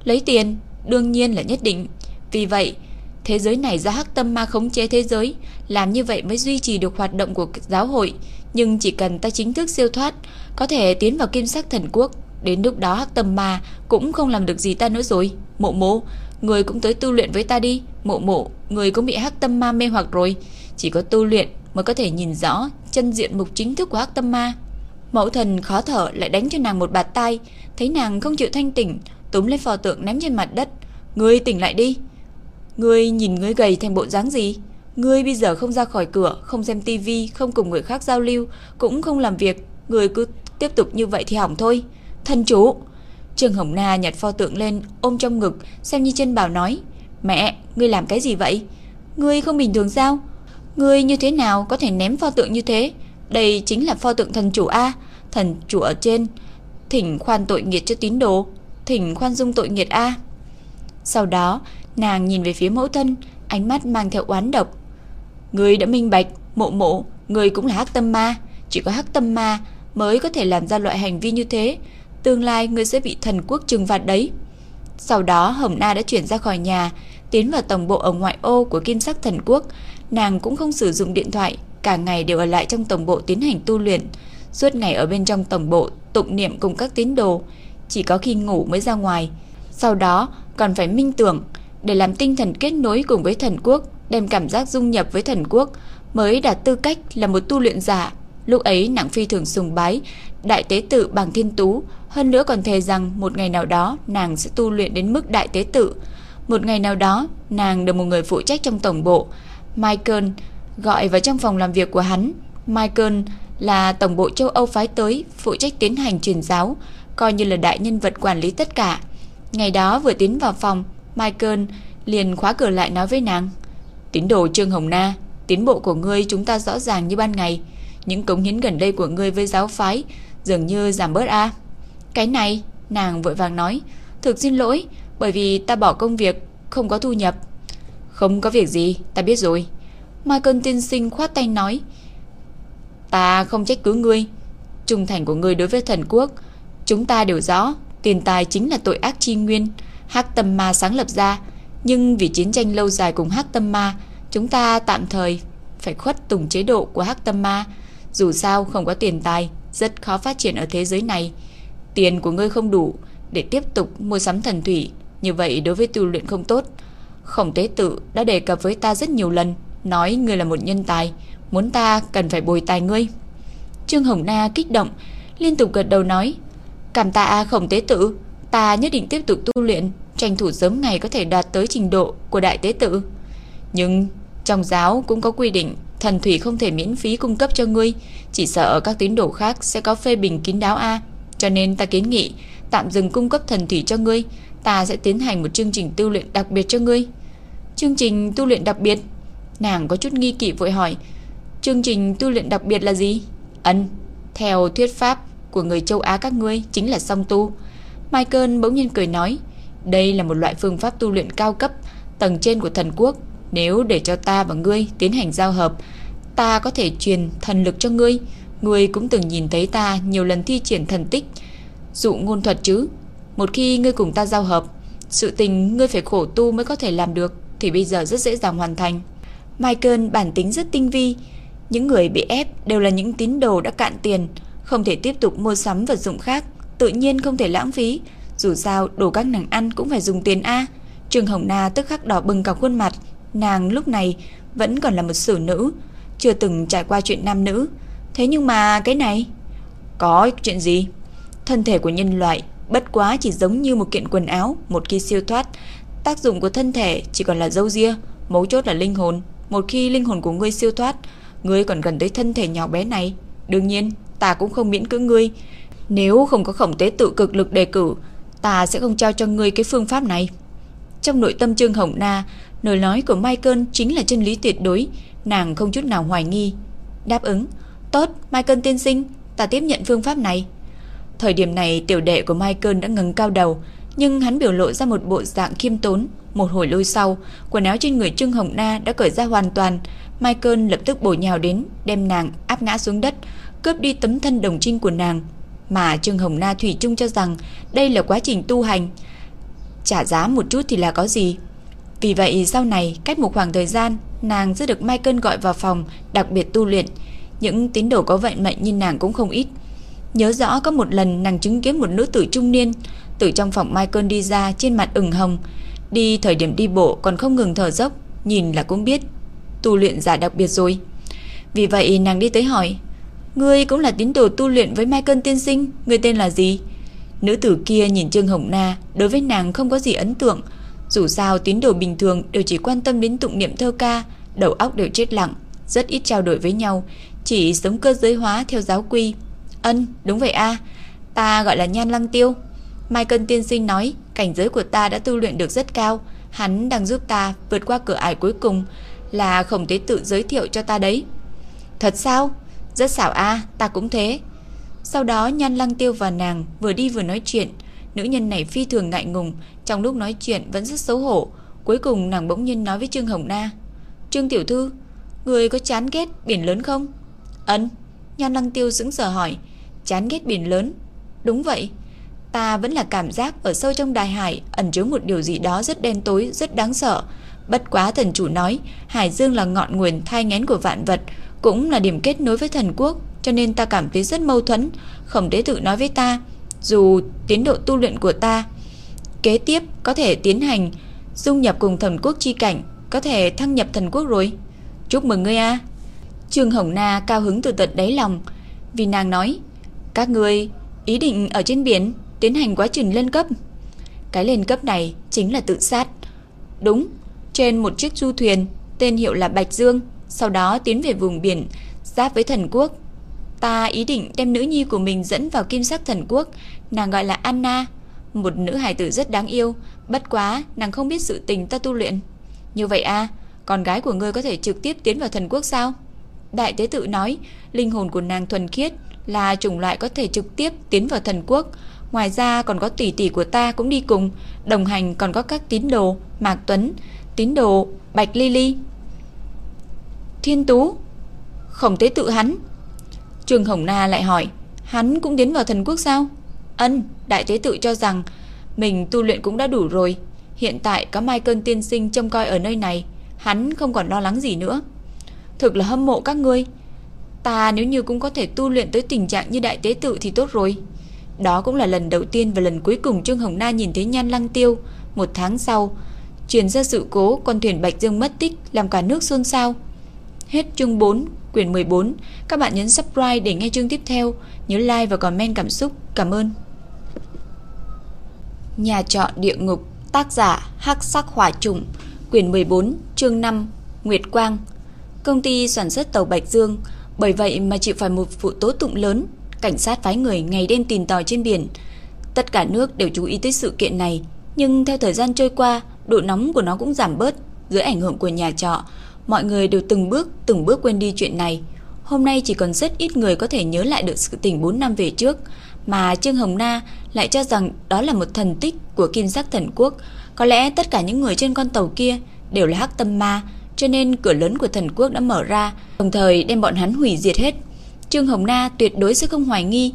Lấy tiền, đương nhiên là nhất định. Vì vậy, thế giới này do hắc tâm ma khống chế thế giới, làm như vậy mới duy trì được hoạt động của giáo hội. Nhưng chỉ cần ta chính thức siêu thoát, có thể tiến vào kim sắc thần quốc. Đến lúc đó hắc tâm ma cũng không làm được gì ta nữa rồi. Mộ mộ, người cũng tới tu luyện với ta đi. Mộ mộ, người cũng bị hắc tâm ma mê hoặc rồi. Chỉ có tu luyện mới có thể nhìn rõ chân diện mục chính thức của hắc tâm ma. Mẫu thần khó thở lại đánh cho nàng một bạt tay, thấy nàng không chịu thanh tỉnh, túm lấy pho tượng ném trên mặt đất. Ngươi tỉnh lại đi. Ngươi nhìn ngươi gầy thành bộ dáng gì? Ngươi bây giờ không ra khỏi cửa, không xem tivi, không cùng người khác giao lưu, cũng không làm việc, người cứ tiếp tục như vậy thì hỏng thôi. Thân chủ. Trương Hồng Na nhặt pho tượng lên, ôm trong ngực, xem như chân bảo nói: "Mẹ, ngươi làm cái gì vậy? Ngươi không bình thường sao? Ngươi như thế nào có thể ném pho tượng như thế? Đây chính là pho tượng thần chủ a, thần chủ ở trên, thỉnh khoan tội nghiệt cho tín đồ, thỉnh khoan dung tội nghiệt a." Sau đó, nàng nhìn về phía mẫu thân, ánh mắt mang theo oán độc. Ngươi đã minh bạch, mộ mộ, ngươi cũng là hắc tâm ma, chỉ có hắc tâm ma mới có thể làm ra loại hành vi như thế, tương lai ngươi sẽ bị thần quốc trừng phạt đấy. Sau đó Hồng Na đã chuyển ra khỏi nhà, tiến vào tổng bộ ở ngoại ô của Kim Sắc Thần Quốc, nàng cũng không sử dụng điện thoại, cả ngày đều ở lại trong tổng bộ tiến hành tu luyện, suốt ngày ở bên trong tổng bộ tụng niệm cùng các tín đồ, chỉ có khi ngủ mới ra ngoài. Sau đó còn phải minh tưởng để làm tinh thần kết nối cùng với thần quốc, đem cảm giác dung nhập với thần quốc mới đạt tư cách là một tu luyện giả. Lúc ấy nàng phi thường sùng bái đại tế tử bằng thiên tú, hơn nữa còn thề rằng một ngày nào đó nàng sẽ tu luyện đến mức đại tế tự. Một ngày nào đó, nàng được một người phụ trách trong tổng bộ, Michael, gọi vào trong phòng làm việc của hắn. Michael là tổng bộ châu Âu phái tới, phụ trách tiến hành truyền giáo, coi như là đại nhân vật quản lý tất cả. Ngày đó vừa tiến vào phòng, Michael liền khóa cửa lại nói với nàng. Tín đồ Trương Hồng Na, tiến bộ của ngươi chúng ta rõ ràng như ban ngày. Những cống hiến gần đây của ngươi với giáo phái dường như giảm bớt a. Cái này, nàng vội vàng nói, thực xin lỗi, bởi vì ta bỏ công việc, không có thu nhập. Không có việc gì, ta biết rồi. Michael tiên sinh khoát tay nói, ta không trách cứ ngươi. Trung thành của ngươi đối với thần quốc, chúng ta đều rõ, tiền tài chính là tội ác chi nguyên, Hắc Tâm Ma sáng lập ra, nhưng vì chiến tranh lâu dài cùng Hắc Tâm Ma, chúng ta tạm thời phải khuất tùng chế độ của Hắc Tâm Ma. Dù sao không có tiền tài, rất khó phát triển ở thế giới này. Tiền của ngươi không đủ để tiếp tục mua sắm thần thủy, như vậy đối với tu luyện không tốt. Khổng tế tự đã đề cập với ta rất nhiều lần, nói ngươi là một nhân tài, muốn ta cần phải bồi tài ngươi. Trương Hồng Na kích động, liên tục gật đầu nói, cảm tạ khổng tế tự, ta nhất định tiếp tục tu luyện, tranh thủ sớm ngày có thể đạt tới trình độ của đại tế tự. Nhưng trong giáo cũng có quy định thần thủy không thể miễn phí cung cấp cho ngươi, chỉ sợ các tín đồ khác sẽ có phê bình kín đáo a, cho nên ta kiến nghị tạm dừng cung cấp thần thủy cho ngươi, ta sẽ tiến hành một chương trình tu luyện đặc biệt cho ngươi. Chương trình tu luyện đặc biệt? Nàng có chút nghi kỵ vội hỏi, chương trình tu luyện đặc biệt là gì? Ân, theo thuyết pháp của người châu Á các ngươi chính là song tu. Michael bỗng nhiên cười nói, đây là một loại phương pháp tu luyện cao cấp, tầng trên của thần quốc. Nếu để cho ta và ngươi tiến hành giao hợp, ta có thể truyền thần lực cho ngươi. Ngươi cũng từng nhìn thấy ta nhiều lần thi triển thần tích, dụ ngôn thuật chứ. Một khi ngươi cùng ta giao hợp, sự tình ngươi phải khổ tu mới có thể làm được, thì bây giờ rất dễ dàng hoàn thành. Michael bản tính rất tinh vi, những người bị ép đều là những tín đồ đã cạn tiền, không thể tiếp tục mua sắm vật dụng khác, tự nhiên không thể lãng phí, dù sao đồ các nàng ăn cũng phải dùng tiền a. Trương Hồng Na tức khắc đỏ bừng cả khuôn mặt, nàng lúc này vẫn còn là một xử nữ, chưa từng trải qua chuyện nam nữ. Thế nhưng mà cái này có chuyện gì? Thân thể của nhân loại bất quá chỉ giống như một kiện quần áo, một khi siêu thoát, tác dụng của thân thể chỉ còn là dâu ria, mấu chốt là linh hồn. Một khi linh hồn của ngươi siêu thoát, ngươi còn gần tới thân thể nhỏ bé này. Đương nhiên, ta cũng không miễn cưỡng ngươi. Nếu không có khổng tế tự cực lực đề cử, ta sẽ không trao cho ngươi cái phương pháp này. Trong nội tâm Trương Hồng Na, lời nói của Michael chính là chân lý tuyệt đối, nàng không chút nào hoài nghi. Đáp ứng, tốt, Michael tiên sinh, ta tiếp nhận phương pháp này. Thời điểm này tiểu đệ của Michael đã ngừng cao đầu, nhưng hắn biểu lộ ra một bộ dạng khiêm tốn. Một hồi lôi sau, quần áo trên người Trương Hồng Na đã cởi ra hoàn toàn. Michael lập tức bổ nhào đến, đem nàng áp ngã xuống đất, cướp đi tấm thân đồng trinh của nàng. Mà Trương Hồng Na thủy chung cho rằng đây là quá trình tu hành. Trả giá một chút thì là có gì. Vì vậy sau này, cách một khoảng thời gian, nàng sẽ được Michael gọi vào phòng đặc biệt tu luyện. Những tín đồ có vận mệnh như nàng cũng không ít. Nhớ rõ có một lần nàng chứng kiến một nữ tử trung niên từ trong phòng Michael đi ra trên mặt ửng hồng, đi thời điểm đi bộ còn không ngừng thở dốc, nhìn là cũng biết tu luyện giả đặc biệt rồi. Vì vậy nàng đi tới hỏi, Ngươi cũng là tín đồ tu luyện với Michael tiên sinh, ngươi tên là gì? Nữ tử kia nhìn Trương Hồng Na, đối với nàng không có gì ấn tượng, dù sao tín đồ bình thường đều chỉ quan tâm đến tụng niệm thơ ca, đầu óc đều chết lặng, rất ít trao đổi với nhau, chỉ sống cơ giới hóa theo giáo quy. Ân, đúng vậy a, ta gọi là Nhan Lăng Tiêu. Michael tiên sinh nói, cảnh giới của ta đã tu luyện được rất cao, hắn đang giúp ta vượt qua cửa ải cuối cùng, là khổng tế tự giới thiệu cho ta đấy. Thật sao? Rất xảo a, ta cũng thế. Sau đó Nhan Lăng Tiêu và nàng vừa đi vừa nói chuyện, nữ nhân này phi thường ngại ngùng, trong lúc nói chuyện vẫn rất xấu hổ. Cuối cùng nàng bỗng nhiên nói với Trương Hồng Na, "Trương tiểu thư, người có chán ghét biển lớn không?" ấn Nhan Lăng Tiêu sững sờ hỏi, "Chán ghét biển lớn?" "Đúng vậy." Ta vẫn là cảm giác ở sâu trong đại hải ẩn chứa một điều gì đó rất đen tối, rất đáng sợ. Bất quá thần chủ nói, Hải Dương là ngọn nguồn thai ngén của vạn vật, cũng là điểm kết nối với thần quốc, cho nên ta cảm thấy rất mâu thuẫn. Khổng đế tự nói với ta, dù tiến độ tu luyện của ta kế tiếp có thể tiến hành dung nhập cùng thần quốc chi cảnh, có thể thăng nhập thần quốc rồi. Chúc mừng ngươi a. Trương Hồng Na cao hứng từ tận đáy lòng, vì nàng nói, các ngươi ý định ở trên biển tiến hành quá trình lên cấp. Cái lên cấp này chính là tự sát. Đúng, trên một chiếc du thuyền tên hiệu là Bạch Dương, sau đó tiến về vùng biển giáp với thần quốc. Ta ý định đem nữ nhi của mình dẫn vào kim sắc thần quốc, nàng gọi là Anna, một nữ hài tử rất đáng yêu, bất quá nàng không biết sự tình ta tu luyện. Như vậy a, con gái của ngươi có thể trực tiếp tiến vào thần quốc sao? Đại tế tự nói, linh hồn của nàng thuần khiết là chủng loại có thể trực tiếp tiến vào thần quốc. Ngoài ra còn có tỷ tỷ của ta cũng đi cùng, đồng hành còn có các tín đồ Mạc Tuấn, tín đồ Bạch Ly Thiên Tú khổng tế tự hắn Trương Hồng Na lại hỏi Hắn cũng tiến vào thần quốc sao Ân đại tế tự cho rằng Mình tu luyện cũng đã đủ rồi Hiện tại có mai cơn tiên sinh trông coi ở nơi này Hắn không còn lo lắng gì nữa Thực là hâm mộ các ngươi Ta nếu như cũng có thể tu luyện tới tình trạng như đại tế tự thì tốt rồi. Đó cũng là lần đầu tiên và lần cuối cùng Trương Hồng Na nhìn thấy Nhan Lăng Tiêu. Một tháng sau, truyền ra sự cố con thuyền Bạch Dương mất tích làm cả nước xôn xao. Hết chương 4, quyển 14. Các bạn nhấn subscribe để nghe chương tiếp theo. Nhớ like và comment cảm xúc. Cảm ơn. Nhà trọ địa ngục, tác giả Hắc Sắc Hỏa Trùng, quyển 14, chương 5, Nguyệt Quang. Công ty sản xuất tàu Bạch Dương, bởi vậy mà chịu phải một vụ tố tụng lớn, cảnh sát phái người ngày đêm tìm tòi trên biển. Tất cả nước đều chú ý tới sự kiện này, nhưng theo thời gian trôi qua, độ nóng của nó cũng giảm bớt dưới ảnh hưởng của nhà trọ. Mọi người đều từng bước, từng bước quên đi chuyện này. Hôm nay chỉ còn rất ít người có thể nhớ lại được sự tình 4 năm về trước, mà Trương Hồng Na lại cho rằng đó là một thần tích của Kim Sắc Thần Quốc. Có lẽ tất cả những người trên con tàu kia đều là hắc tâm ma, cho nên cửa lớn của thần quốc đã mở ra, đồng thời đem bọn hắn hủy diệt hết. Trương Hồng Na tuyệt đối sẽ không hoài nghi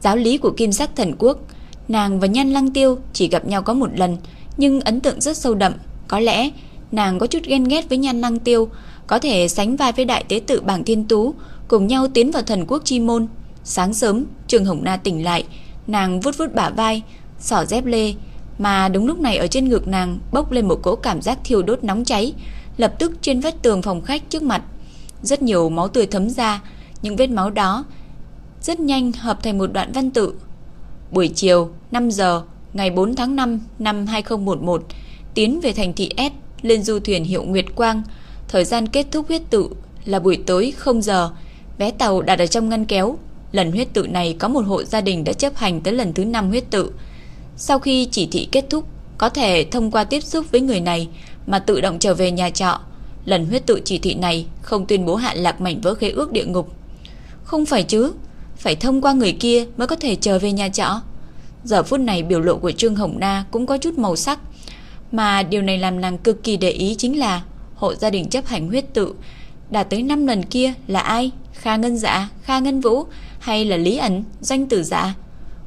giáo lý của Kim Sắc Thần Quốc. Nàng và Nhan Lăng Tiêu chỉ gặp nhau có một lần, nhưng ấn tượng rất sâu đậm. Có lẽ nàng có chút ghen ghét với Nhan Lăng Tiêu, có thể sánh vai với đại tế tự Bảng Thiên Tú, cùng nhau tiến vào thần quốc chi môn. Sáng sớm, trường Hồng Na tỉnh lại, nàng vuốt vuốt bả vai, xỏ dép lê, mà đúng lúc này ở trên ngực nàng bốc lên một cỗ cảm giác thiêu đốt nóng cháy, lập tức trên vách tường phòng khách trước mặt, rất nhiều máu tươi thấm ra, những vết máu đó rất nhanh hợp thành một đoạn văn tự. Buổi chiều 5 giờ ngày 4 tháng 5 năm 2011, tiến về thành thị S lên du thuyền hiệu Nguyệt Quang, thời gian kết thúc huyết tự là buổi tối 0 giờ, vé tàu đặt ở trong ngăn kéo. Lần huyết tự này có một hộ gia đình đã chấp hành tới lần thứ 5 huyết tự. Sau khi chỉ thị kết thúc, có thể thông qua tiếp xúc với người này mà tự động trở về nhà trọ. Lần huyết tự chỉ thị này không tuyên bố hạn lạc mảnh vỡ khế ước địa ngục. Không phải chứ, phải thông qua người kia mới có thể trở về nhà trọ. Giờ phút này biểu lộ của Trương Hồng Na cũng có chút màu sắc, mà điều này làm nàng cực kỳ để ý chính là hộ gia đình chấp hành huyết tự đạt tới 5 lần kia là ai? Kha Ngân Dạ, Kha Ngân Vũ hay là Lý ẩn, danh tử dạ?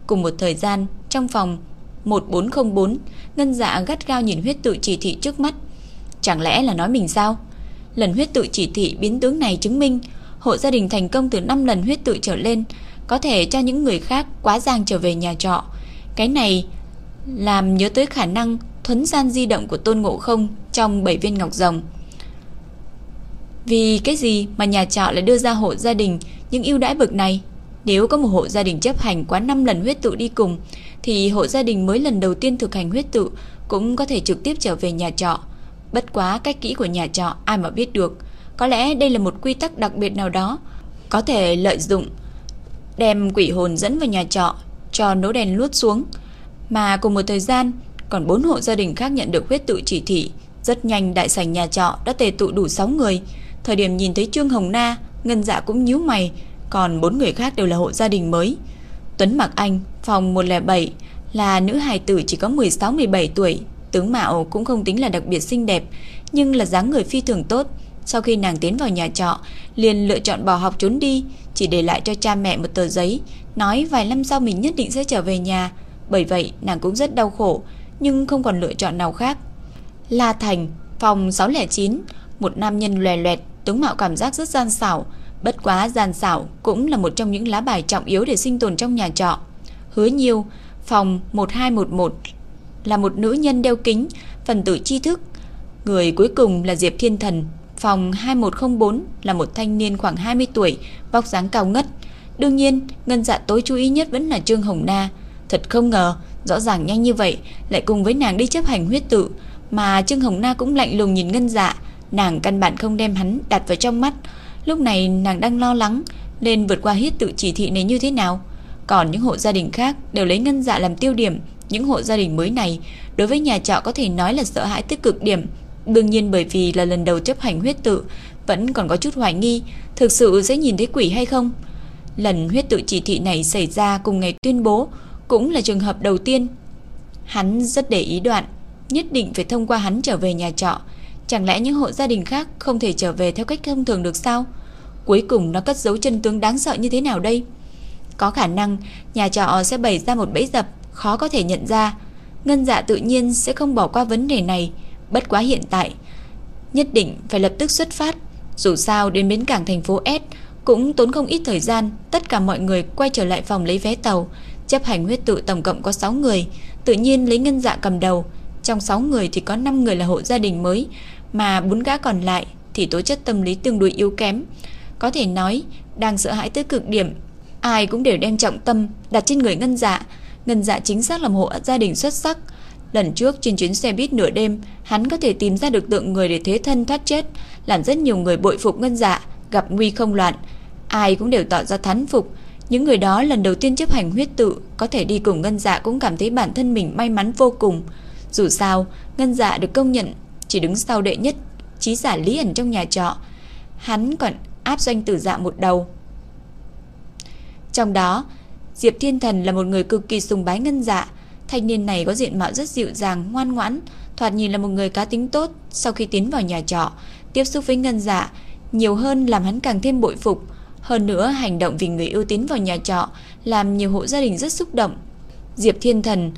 Cùng một thời gian, trong phòng 1404, Ngân Dạ gắt gao nhìn huyết tự chỉ thị trước mắt. Chẳng lẽ là nói mình sao? Lần huyết tự chỉ thị biến tướng này chứng minh hộ gia đình thành công từ 5 lần huyết tự trở lên, có thể cho những người khác quá giang trở về nhà trọ. Cái này làm nhớ tới khả năng thuấn gian di động của Tôn Ngộ Không trong bảy viên ngọc rồng. Vì cái gì mà nhà trọ lại đưa ra hộ gia đình những ưu đãi bực này? Nếu có một hộ gia đình chấp hành quá 5 lần huyết tự đi cùng, thì hộ gia đình mới lần đầu tiên thực hành huyết tự cũng có thể trực tiếp trở về nhà trọ. Bất quá cách kỹ của nhà trọ ai mà biết được. Có lẽ đây là một quy tắc đặc biệt nào đó, có thể lợi dụng đem quỷ hồn dẫn vào nhà trọ cho nổ đèn luốt xuống. Mà cùng một thời gian, còn bốn hộ gia đình khác nhận được huyết tự chỉ thị. Rất nhanh đại sảnh nhà trọ đã tề tụ đủ 6 người. Thời điểm nhìn thấy Trương Hồng Na, Ngân Dạ cũng nhíu mày, còn bốn người khác đều là hộ gia đình mới. Tuấn Mặc Anh, phòng 107, là nữ hài tử chỉ có 16-17 tuổi, tướng mạo cũng không tính là đặc biệt xinh đẹp, nhưng là dáng người phi thường tốt. Sau khi nàng tiến vào nhà trọ, liền lựa chọn bỏ học trốn đi, chỉ để lại cho cha mẹ một tờ giấy, nói vài năm sau mình nhất định sẽ trở về nhà. Bởi vậy, nàng cũng rất đau khổ, nhưng không còn lựa chọn nào khác. La Thành, phòng 609, một nam nhân lòe loẹt, tướng mạo cảm giác rất gian xảo, bất quá gian xảo cũng là một trong những lá bài trọng yếu để sinh tồn trong nhà trọ. Hứa Nhiêu, phòng 1211 là một nữ nhân đeo kính, phần tử tri thức. Người cuối cùng là Diệp Thiên Thần, phòng 2104 là một thanh niên khoảng 20 tuổi, vóc dáng cao ngất. Đương nhiên, ngân dạ tối chú ý nhất vẫn là Trương Hồng Na. Thật không ngờ, rõ ràng nhanh như vậy lại cùng với nàng đi chấp hành huyết tự, mà Trương Hồng Na cũng lạnh lùng nhìn ngân dạ, nàng căn bản không đem hắn đặt vào trong mắt. Lúc này nàng đang lo lắng nên vượt qua huyết tự chỉ thị này như thế nào. Còn những hộ gia đình khác đều lấy ngân dạ làm tiêu điểm, những hộ gia đình mới này đối với nhà trọ có thể nói là sợ hãi tới cực điểm. Đương nhiên bởi vì là lần đầu chấp hành huyết tự, vẫn còn có chút hoài nghi, thực sự sẽ nhìn thấy quỷ hay không. Lần huyết tự chỉ thị này xảy ra cùng ngày tuyên bố, cũng là trường hợp đầu tiên. Hắn rất để ý đoạn, nhất định phải thông qua hắn trở về nhà trọ. Chẳng lẽ những hộ gia đình khác không thể trở về theo cách thông thường được sao? Cuối cùng nó cất giấu chân tướng đáng sợ như thế nào đây? Có khả năng nhà trọ sẽ bày ra một bẫy dập khó có thể nhận ra. Ngân dạ tự nhiên sẽ không bỏ qua vấn đề này, bất quá hiện tại. Nhất định phải lập tức xuất phát. Dù sao đến bến cảng thành phố S Cũng tốn không ít thời gian, tất cả mọi người quay trở lại phòng lấy vé tàu. Chấp hành huyết tự tổng cộng có 6 người, tự nhiên lấy ngân dạ cầm đầu. Trong 6 người thì có 5 người là hộ gia đình mới, mà bốn gã còn lại thì tố chất tâm lý tương đối yếu kém. Có thể nói, đang sợ hãi tới cực điểm, ai cũng đều đem trọng tâm đặt trên người ngân dạ. Ngân dạ chính xác là một hộ gia đình xuất sắc. Lần trước trên chuyến xe buýt nửa đêm, hắn có thể tìm ra được tượng người để thế thân thoát chết, làm rất nhiều người bội phục ngân dạ, gặp nguy không loạn. Ai cũng đều tỏ ra thán phục, những người đó lần đầu tiên chấp hành huyết tự, có thể đi cùng ngân dạ cũng cảm thấy bản thân mình may mắn vô cùng. Dù sao, ngân dạ được công nhận chỉ đứng sau đệ nhất trí giả Lý ẩn trong nhà trọ. Hắn còn áp doanh tử dạ một đầu. Trong đó, Diệp Thiên Thần là một người cực kỳ sùng bái ngân dạ. Thanh niên này có diện mạo rất dịu dàng, ngoan ngoãn, thoạt nhìn là một người cá tính tốt. Sau khi tiến vào nhà trọ, tiếp xúc với ngân dạ, nhiều hơn làm hắn càng thêm bội phục. Hơn nữa, hành động vì người ưu tín vào nhà trọ làm nhiều hộ gia đình rất xúc động. Diệp Thiên Thần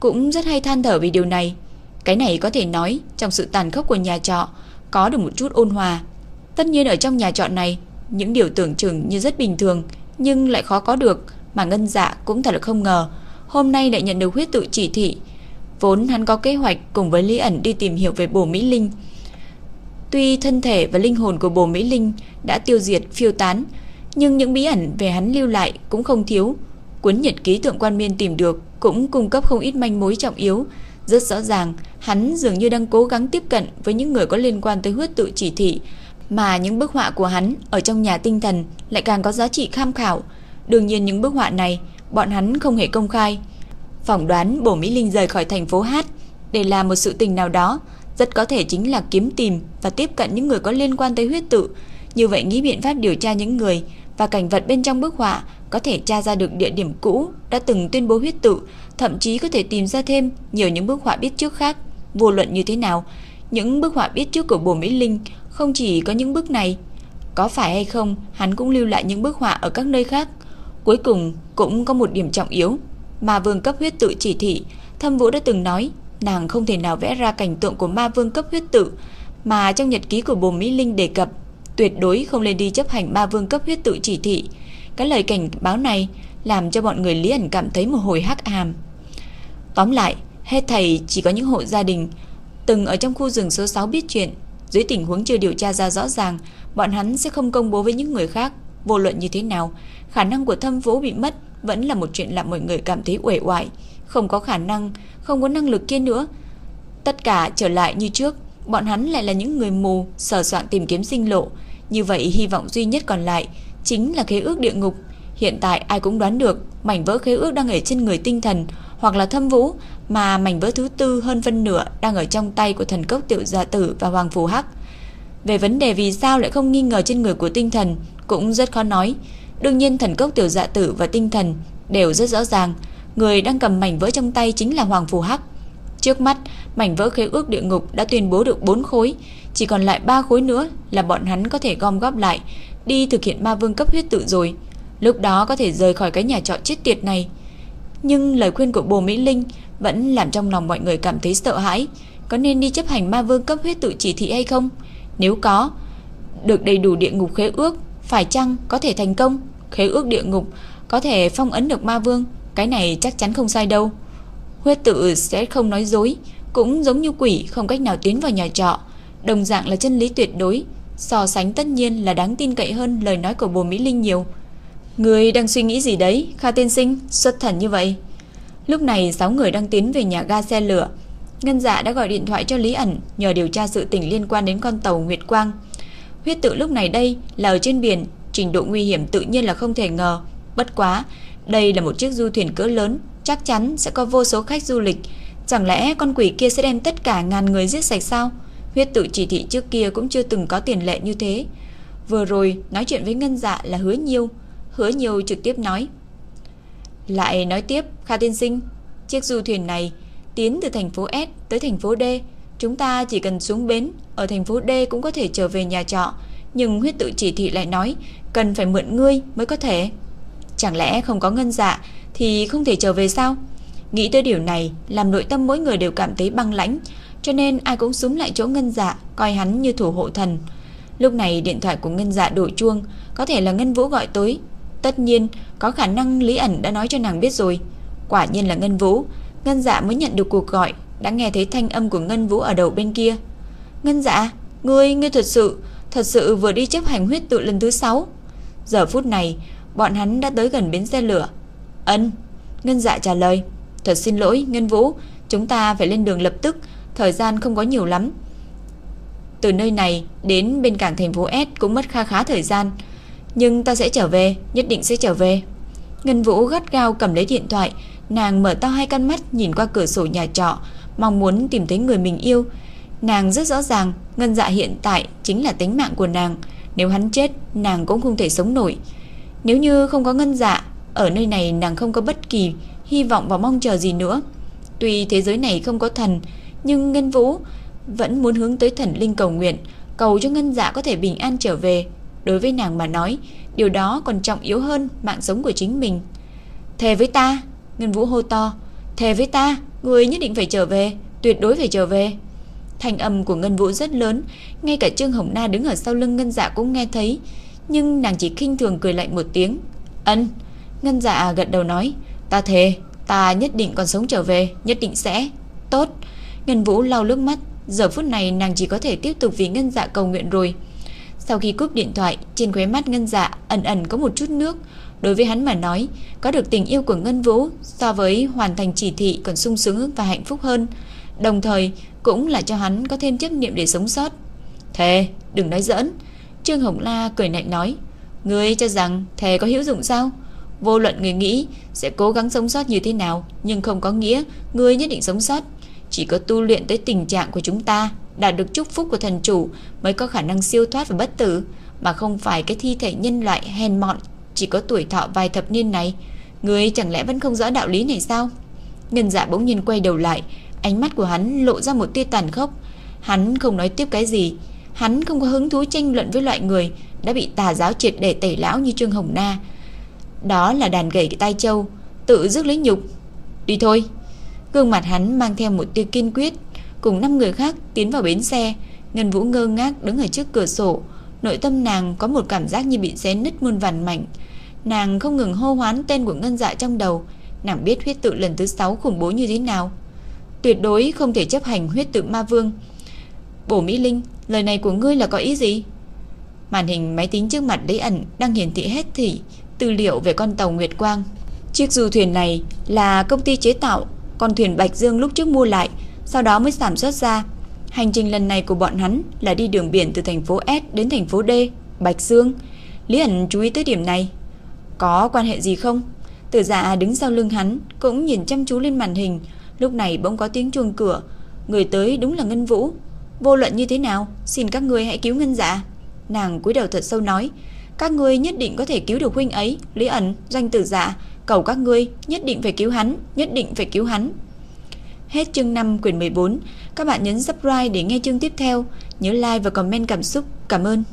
cũng rất hay than thở vì điều này. Cái này có thể nói trong sự tàn khốc của nhà trọ có được một chút ôn hòa. Tất nhiên ở trong nhà trọ này, những điều tưởng chừng như rất bình thường nhưng lại khó có được, mà Ngân Dạ cũng thật là không ngờ, hôm nay lại nhận được huyết tự chỉ thị. Vốn hắn có kế hoạch cùng với Lý ẩn đi tìm hiểu về Bồ Mỹ Linh. Tuy thân thể và linh hồn của Bồ Mỹ Linh đã tiêu diệt phiêu tán, nhưng những bí ẩn về hắn lưu lại cũng không thiếu. Cuốn nhật ký tượng quan miên tìm được cũng cung cấp không ít manh mối trọng yếu. Rất rõ ràng, hắn dường như đang cố gắng tiếp cận với những người có liên quan tới huyết tự chỉ thị, mà những bức họa của hắn ở trong nhà tinh thần lại càng có giá trị tham khảo. Đương nhiên những bức họa này, bọn hắn không hề công khai. Phỏng đoán Bổ Mỹ Linh rời khỏi thành phố Hát để làm một sự tình nào đó, rất có thể chính là kiếm tìm và tiếp cận những người có liên quan tới huyết tự. Như vậy nghĩ biện pháp điều tra những người và cảnh vật bên trong bức họa có thể tra ra được địa điểm cũ đã từng tuyên bố huyết tự, thậm chí có thể tìm ra thêm nhiều những bức họa biết trước khác. Vô luận như thế nào, những bức họa biết trước của Bồ Mỹ Linh không chỉ có những bức này, có phải hay không, hắn cũng lưu lại những bức họa ở các nơi khác. Cuối cùng cũng có một điểm trọng yếu mà vương cấp huyết tự chỉ thị, Thâm Vũ đã từng nói, nàng không thể nào vẽ ra cảnh tượng của ma vương cấp huyết tự, mà trong nhật ký của Bồ Mỹ Linh đề cập, tuyệt đối không nên đi chấp hành ma vương cấp huyết tự chỉ thị. Cái lời cảnh báo này làm cho bọn người Lý ẩn cảm thấy một hồi hắc hàm Tóm lại, hết thầy chỉ có những hộ gia đình từng ở trong khu rừng số 6 biết chuyện, dưới tình huống chưa điều tra ra rõ ràng, bọn hắn sẽ không công bố với những người khác. Vô luận như thế nào, khả năng của thâm vũ bị mất vẫn là một chuyện làm mọi người cảm thấy uể oải. Không có khả năng, không có năng lực kia nữa. Tất cả trở lại như trước, bọn hắn lại là những người mù, sờ soạn tìm kiếm sinh lộ. Như vậy hy vọng duy nhất còn lại chính là khế ước địa ngục. Hiện tại ai cũng đoán được mảnh vỡ khế ước đang ở trên người tinh thần hoặc là thâm vũ mà mảnh vỡ thứ tư hơn phân nửa đang ở trong tay của thần cốc tiểu gia tử và hoàng phù hắc. Về vấn đề vì sao lại không nghi ngờ trên người của tinh thần cũng rất khó nói. Đương nhiên thần cốc tiểu dạ tử và tinh thần đều rất rõ ràng, người đang cầm mảnh vỡ trong tay chính là hoàng phù hắc. Trước mắt, mảnh vỡ khế ước địa ngục đã tuyên bố được 4 khối, chỉ còn lại 3 khối nữa là bọn hắn có thể gom góp lại đi thực hiện ma vương cấp huyết tự rồi. Lúc đó có thể rời khỏi cái nhà trọ chết tiệt này. Nhưng lời khuyên của bồ Mỹ Linh vẫn làm trong lòng mọi người cảm thấy sợ hãi. Có nên đi chấp hành ma vương cấp huyết tự chỉ thị hay không? Nếu có, được đầy đủ địa ngục khế ước, phải chăng có thể thành công? Khế ước địa ngục có thể phong ấn được ma vương, cái này chắc chắn không sai đâu. Huyết tự sẽ không nói dối, cũng giống như quỷ không cách nào tiến vào nhà trọ, đồng dạng là chân lý tuyệt đối, so sánh tất nhiên là đáng tin cậy hơn lời nói của bồ Mỹ Linh nhiều. Người đang suy nghĩ gì đấy, Kha tiên sinh, xuất thần như vậy. Lúc này sáu người đang tiến về nhà ga xe lửa. Ngân Dạ đã gọi điện thoại cho Lý ẩn nhờ điều tra sự tình liên quan đến con tàu Nguyệt Quang. Huyết tự lúc này đây là ở trên biển, trình độ nguy hiểm tự nhiên là không thể ngờ. Bất quá, đây là một chiếc du thuyền cỡ lớn, chắc chắn sẽ có vô số khách du lịch. Chẳng lẽ con quỷ kia sẽ đem tất cả ngàn người giết sạch sao? Huyết tự chỉ thị trước kia cũng chưa từng có tiền lệ như thế. Vừa rồi nói chuyện với Ngân Dạ là hứa nhiều Hứa nhiều trực tiếp nói Lại nói tiếp Kha tiên sinh Chiếc du thuyền này tiến từ thành phố S tới thành phố D Chúng ta chỉ cần xuống bến Ở thành phố D cũng có thể trở về nhà trọ Nhưng huyết tự chỉ thị lại nói Cần phải mượn ngươi mới có thể Chẳng lẽ không có ngân dạ Thì không thể trở về sao Nghĩ tới điều này Làm nội tâm mỗi người đều cảm thấy băng lãnh Cho nên ai cũng súng lại chỗ ngân dạ Coi hắn như thủ hộ thần Lúc này điện thoại của Ngân Dạ đổ chuông, có thể là Ngân Vũ gọi tới. Tất nhiên, có khả năng Lý ẩn đã nói cho nàng biết rồi. Quả nhiên là Ngân Vũ, Ngân Dạ mới nhận được cuộc gọi, đã nghe thấy thanh âm của Ngân Vũ ở đầu bên kia. Ngân Dạ, ngươi, ngươi thật sự, thật sự vừa đi chấp hành huyết tự lần thứ 6. Giờ phút này, bọn hắn đã tới gần bến xe lửa. Ân, Ngân Dạ trả lời. Thật xin lỗi, Ngân Vũ, chúng ta phải lên đường lập tức, thời gian không có nhiều lắm. Từ nơi này đến bên cảng thành phố S cũng mất kha khá thời gian, nhưng ta sẽ trở về, nhất định sẽ trở về. Ngân Vũ gắt gao cầm lấy điện thoại, nàng mở to hai con mắt nhìn qua cửa sổ nhà trọ, mong muốn tìm thấy người mình yêu. Nàng rất rõ ràng, Ngân Dạ hiện tại chính là tính mạng của nàng, nếu hắn chết, nàng cũng không thể sống nổi. Nếu như không có Ngân Dạ, ở nơi này nàng không có bất kỳ hy vọng và mong chờ gì nữa. Tuy thế giới này không có thần, nhưng Ngân Vũ vẫn muốn hướng tới thần linh cầu nguyện, cầu cho Ngân Dạ có thể bình an trở về. Đối với nàng mà nói, điều đó còn trọng yếu hơn mạng sống của chính mình. Thề với ta, Ngân Vũ hô to, thề với ta, người nhất định phải trở về, tuyệt đối phải trở về. Thanh âm của Ngân Vũ rất lớn, ngay cả Trương Hồng Na đứng ở sau lưng Ngân Dạ cũng nghe thấy, nhưng nàng chỉ khinh thường cười lạnh một tiếng. "Ân." Ngân Dạ gật đầu nói, "Ta thề, ta nhất định còn sống trở về, nhất định sẽ." "Tốt." Ngân Vũ lau nước mắt, giờ phút này nàng chỉ có thể tiếp tục vì Ngân Dạ cầu nguyện rồi. Sau khi cúp điện thoại, trên khóe mắt Ngân Dạ ẩn ẩn có một chút nước. Đối với hắn mà nói, có được tình yêu của Ngân Vũ so với hoàn thành chỉ thị còn sung sướng và hạnh phúc hơn. Đồng thời, cũng là cho hắn có thêm chấp niệm để sống sót. Thề, đừng nói giỡn. Trương Hồng La cười lạnh nói, ngươi cho rằng thề có hữu dụng sao? Vô luận người nghĩ sẽ cố gắng sống sót như thế nào, nhưng không có nghĩa ngươi nhất định sống sót. Chỉ có tu luyện tới tình trạng của chúng ta, đạt được chúc phúc của thần chủ mới có khả năng siêu thoát và bất tử, mà không phải cái thi thể nhân loại hèn mọn chỉ có tuổi thọ vài thập niên này. Ngươi chẳng lẽ vẫn không rõ đạo lý này sao? Ngân Dạ bỗng nhiên quay đầu lại, Ánh mắt của hắn lộ ra một tia tàn khốc Hắn không nói tiếp cái gì Hắn không có hứng thú tranh luận với loại người Đã bị tà giáo triệt để tẩy lão như Trương Hồng Na. Đó là đàn gầy tai châu Tự dứt lấy nhục. Đi thôi. Gương mặt hắn mang theo một tia kiên quyết, Cùng năm người khác tiến vào bến xe. Ngân Vũ ngơ ngác đứng ở trước cửa sổ. Nội tâm nàng có một cảm giác như bị xé nứt muôn vàn mảnh. Nàng không ngừng hô hoán tên của ngân dạ trong đầu. Nàng biết huyết tự lần thứ 6 khủng bố như thế nào. Tuyệt đối không thể chấp hành huyết tự ma vương. Bổ Mỹ Linh Lời này của ngươi là có ý gì? Màn hình máy tính trước mặt Lý ẩn Đang hiển thị hết thị tư liệu về con tàu Nguyệt Quang. Chiếc du thuyền này là công ty chế tạo Con thuyền Bạch Dương lúc trước mua lại, Sau đó mới sản xuất ra. Hành trình lần này của bọn hắn là đi đường biển từ thành phố S đến thành phố D, Bạch Dương. Lý ẩn chú ý tới điểm này. Có quan hệ gì không? Tử dạ đứng sau lưng hắn Cũng nhìn chăm chú lên màn hình. Lúc này bỗng có tiếng chuông cửa. Người tới đúng là Ngân Vũ. Vô luận như thế nào Xin các ngươi hãy cứu Ngân dạ. Nàng cúi đầu thật sâu nói Các ngươi nhất định có thể cứu được huynh ấy Lý ẩn, danh tử dạ. Cầu các ngươi nhất định phải cứu hắn Nhất định phải cứu hắn. Hết chương 5 quyển 14 Các bạn nhấn subscribe để nghe chương tiếp theo. Nhớ like và comment cảm xúc. Cảm ơn.